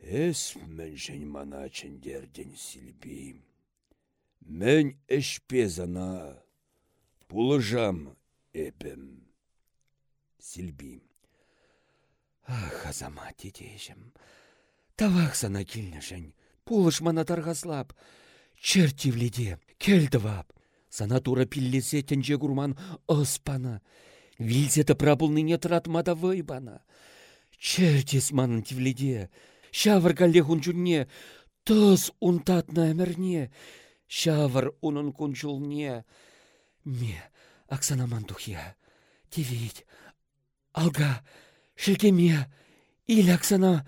Эс мэншін мана сілбейм. Мэн эшпезана, пулыжам эпім. Сілбейм. Ах, азама тетешім. Тавақ сана келнішін, пулыш мана тарғаслап, чертивледе, келдівап. Сана тура пиллесе тенже гурман оспана. Вилзеті прабылныне тұратмада вайбана. Чертес манын тивледе. Шавыр галле жүнне, тұз ұнтатна әмірне. Шавыр унын күнчулне. Ме, Аксана мандухия. Тивит. Алга, шілкеме. Ил Аксана,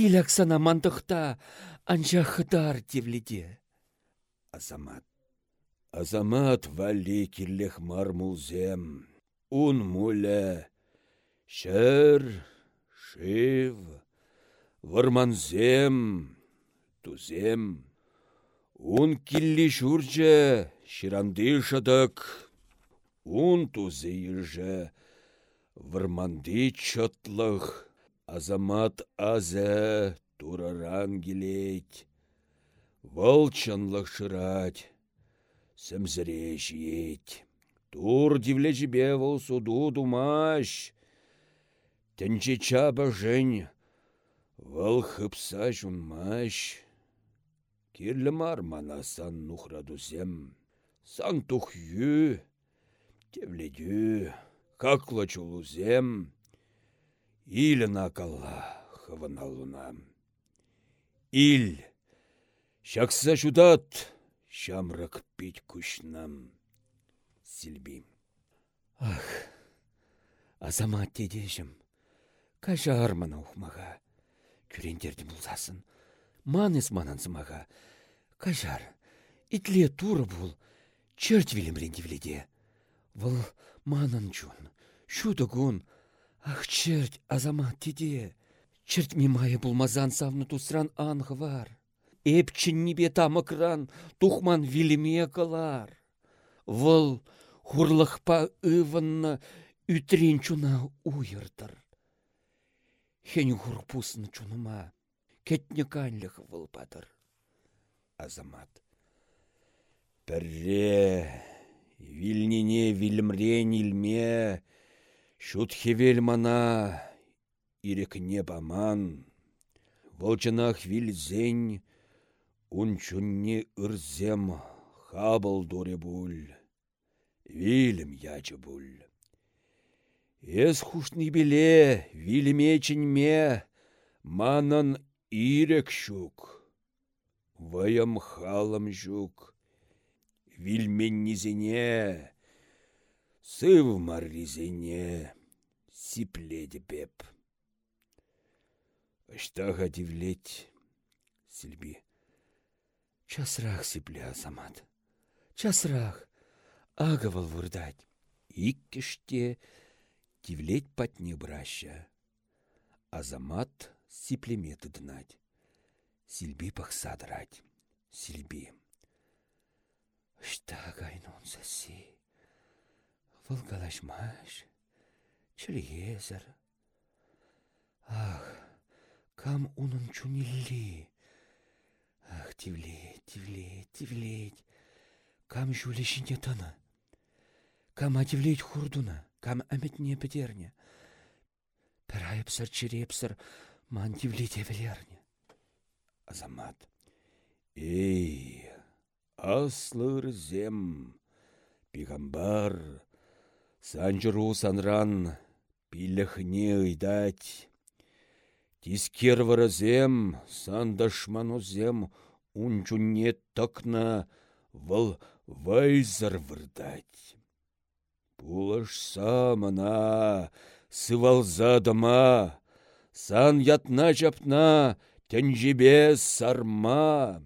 ил Аксана мандықта. Анжа хыдар тивледе. Азамат. Азамат вали кирлех мармулзем. Ун муле, шер, шив, варманзем, тузем. Ун килли шурже, ширанды шадак, ун тузе ирже, варманды чотлых, азамат азе тураран гилеть, волчанлых шырать, сәмзіре жиеть. Тур дивле жібе вол суду думаш. Тенче чаба жень, вал хыпса жунмаш. Кирлі мар мана сан нухра дузем. Сан тух ю, Тевледю, каклы чулузем, илін акалла хывыналуна. Ил, шакса жудат, шамрак пить кушнам. Сильби. Ах, азамат тедежім, кажа армана ухмаға, күрендерді бұлзасын. Маныз манансымаға, кажар, итле туры бұл, черт вилемрендевледе. Выл манын чун, шуды гун, ах черт азамат теде. Черт мимая булмазан савны тусран анғы var. Эпчін небе тамықран тухман вилеме кылар. Выл хурлықпа ывынны үтрен чуна уйырдыр. Хен хурпусны чуныма, кетне канлық выл падыр. Азамат. Пірре, вилнине вилмрен илме, шут хевел мана, ирекне баман. Волчынах вилзень, унчунне ырзем, хабыл дуре буль. Вилім ячы буль. Эс хушны биле, вилімечінме, манан ирек щук. Ваям халам жук. Низене, сыв марризене, сипледе пеп. Ыштаға дивлеть, сильби. Часрах сипле азамат. Часрах. Агавал вырдать. Иккеште дивлеть патне браща. Азамат сиплеметы дынать. Сильби пахсадырать. Сильби. Шта гайнон саси. Волгалашмаш. Чілезір. Ах, кам унын чунилли. Ах, тивлеть, тивлеть, тивлеть. Кам жулешіне таны. Кам ативлеть хурдуна. Кам әметне бідерне. Пір айыпсыр, черепсір, ман тивлеть евелерне. Азамат. Эй, аслыр зем, пигамбар, санжыру санран, пиліхне ыйдать. Тискер варазем, сандашманузем, унчунне токна, выл вайзар вырдать. Самана, сывалза дома, сан ятна жапна, тенжебе сарма.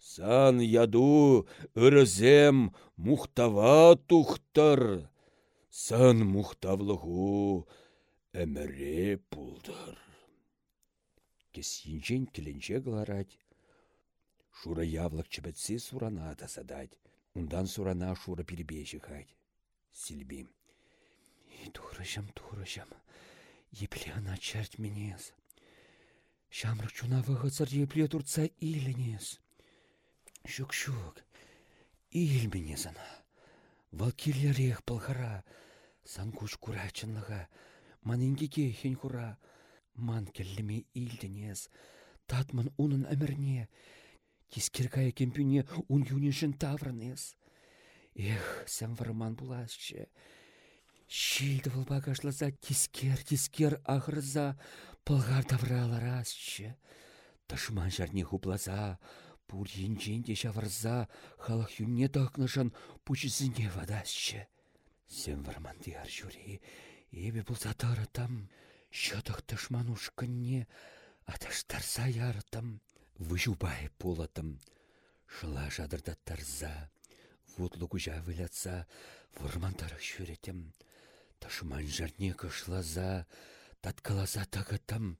Сан яду ырызем мухтава тухтар, сан мухтавлығу әміре пулдар. Кесінчен кіленче ғыларать, шура явлық чебетсе сурана садать, ундан сурана шура перебежі хать. Сильбим. И турышам, турышам, епле ана чарт менез. Шамрак чуна вғыцар епле турца иленес. Шук-шук, ил менез ана. Валкирлерех пылғара, сан куш курачынлыға, маненгеге хен хура, ман келлеме илденес, татман унын әмірне, кескергая кемпюне ун юнешін таврынес. Эх, сәм варман буласчы. Шилді выл багашласа тискер-тискер ағырза пылғар тавраларасчы. Тышман жарне хуплаза, пур енженде шавырза, халық юнне тақнышын пучызіне вадасчы. Сәм варман дияр жюри, ебе бұлза таратам, шатық тышман ушкынне, аташтарса ярытым. Выжубай полатым, шыла жадырда тарза, вутлы кужа вылятса, вырмантары шүретім. Тышман жарне кышлаза, таткаласа тағытым,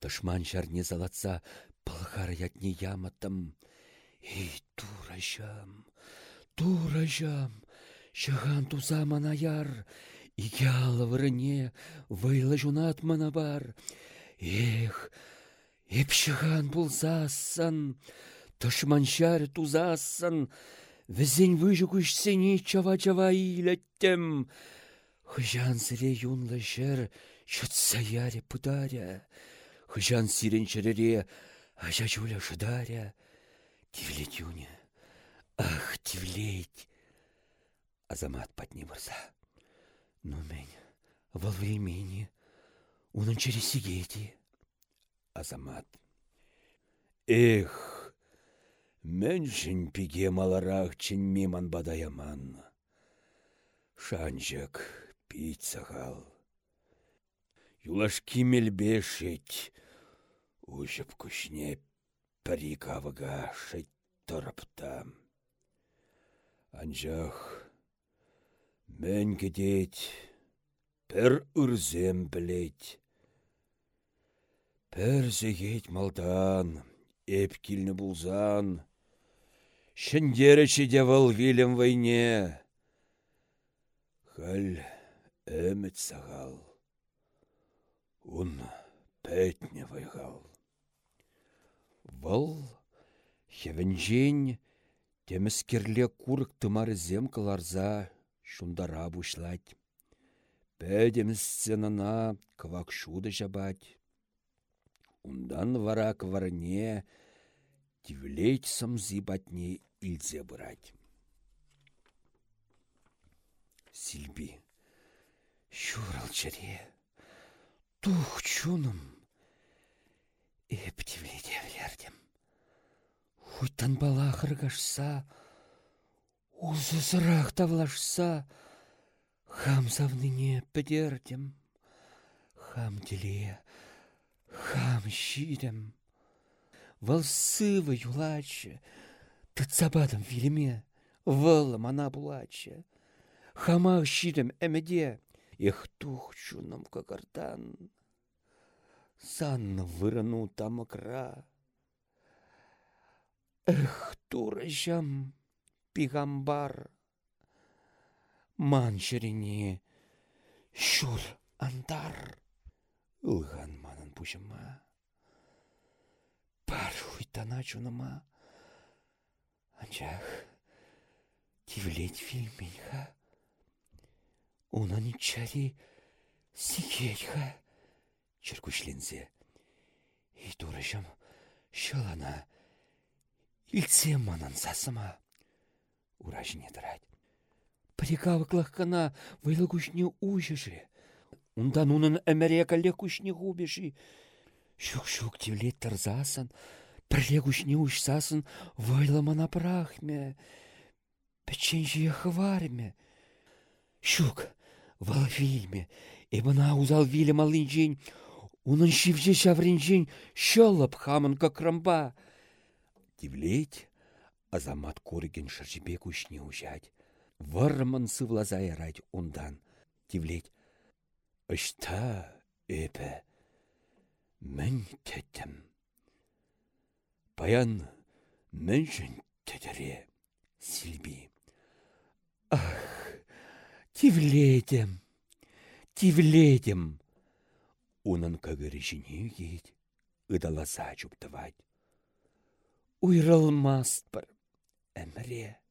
тышман жарне залатса, пылғар ятне яматым. Эй, турашам, турашам, шаған туза мана яр, Иялы вырыне, вайлы жунат мана бар. Эх, Епшіған бұлзасын, тұшманшар тузасын, візен выжу күшсене чава-чава илеттім. Хыжан сіре юнлы жыр, шытса яре пыдаря. Хыжан сирен шырере, ажа жуля шыдаря. Тивлет юне, ах, тивлет. Азамат патне вырса. Ну мен, унын через сигети. Азамат. Эх, міншін пиге маларақ чын меман бадаяман. Шанжак пить сағал. Юлаш кимелбешет, ужып күшне пірикавыға шыт тұрыпта. Анжақ, мен кедет, пір үрзем білет. Пір зегет малдан, эпкілні бұлзан, Шындеріші девыл вилім вайне. Хал әміт сағал. Ун пәтне вайғал. Вăл хевенжен теміскерле курык тымары зем кыларза шундара бушлать. Пәдем сценана квак шуды жабать. Ундан вара кварне тивлеть самзи батне илзе. Сильби. Шурал чаре. Тух чуным. Эптивледе влердем. Хуйтан бала хыргашса, узызырақ тавлашса, хам завныне педердем. Хам деле, хам щидем. Вал сывы юлачы, тыцабадым виліме, вылым ана булачы. Хамах щидем әмеде, Эх тух чуным кагардан. Сан вырыну тамыкра. Эх, турыжам, пигамбар. Ман шырине, шур андар. Ылған манын пушыма. Пар хуйтана чуныма. Анчах, тивлеть фильмейха. Унан чари сикетха. Чыркушлензе. И турыжам, шалана. Илтсе манан сасыма. Уражне тырать. Прикавыклах кана вайлы кушне ужыжы. Ундан унын әмәре калле кушне губеши. Шук-шук тивле тырзасын, пірле кушне ушсасын вайлы мана прахме. Печенжие хварме. Шук, вал фильме, эбана узал вилем алынжен, унын шивже хамын. Тивлеть, азамат корыген шыржипе кушне ужать. Варман сывлаза ярать ундан. Тивлеть. Ышта эпі. Мін тәттім. Паян міншін тәдіре. Сильби. Тивлетем, тивлетем. Унын көгірі жіне ет. Ыдаласа чуптывать. Уйрылмаст бір әміре.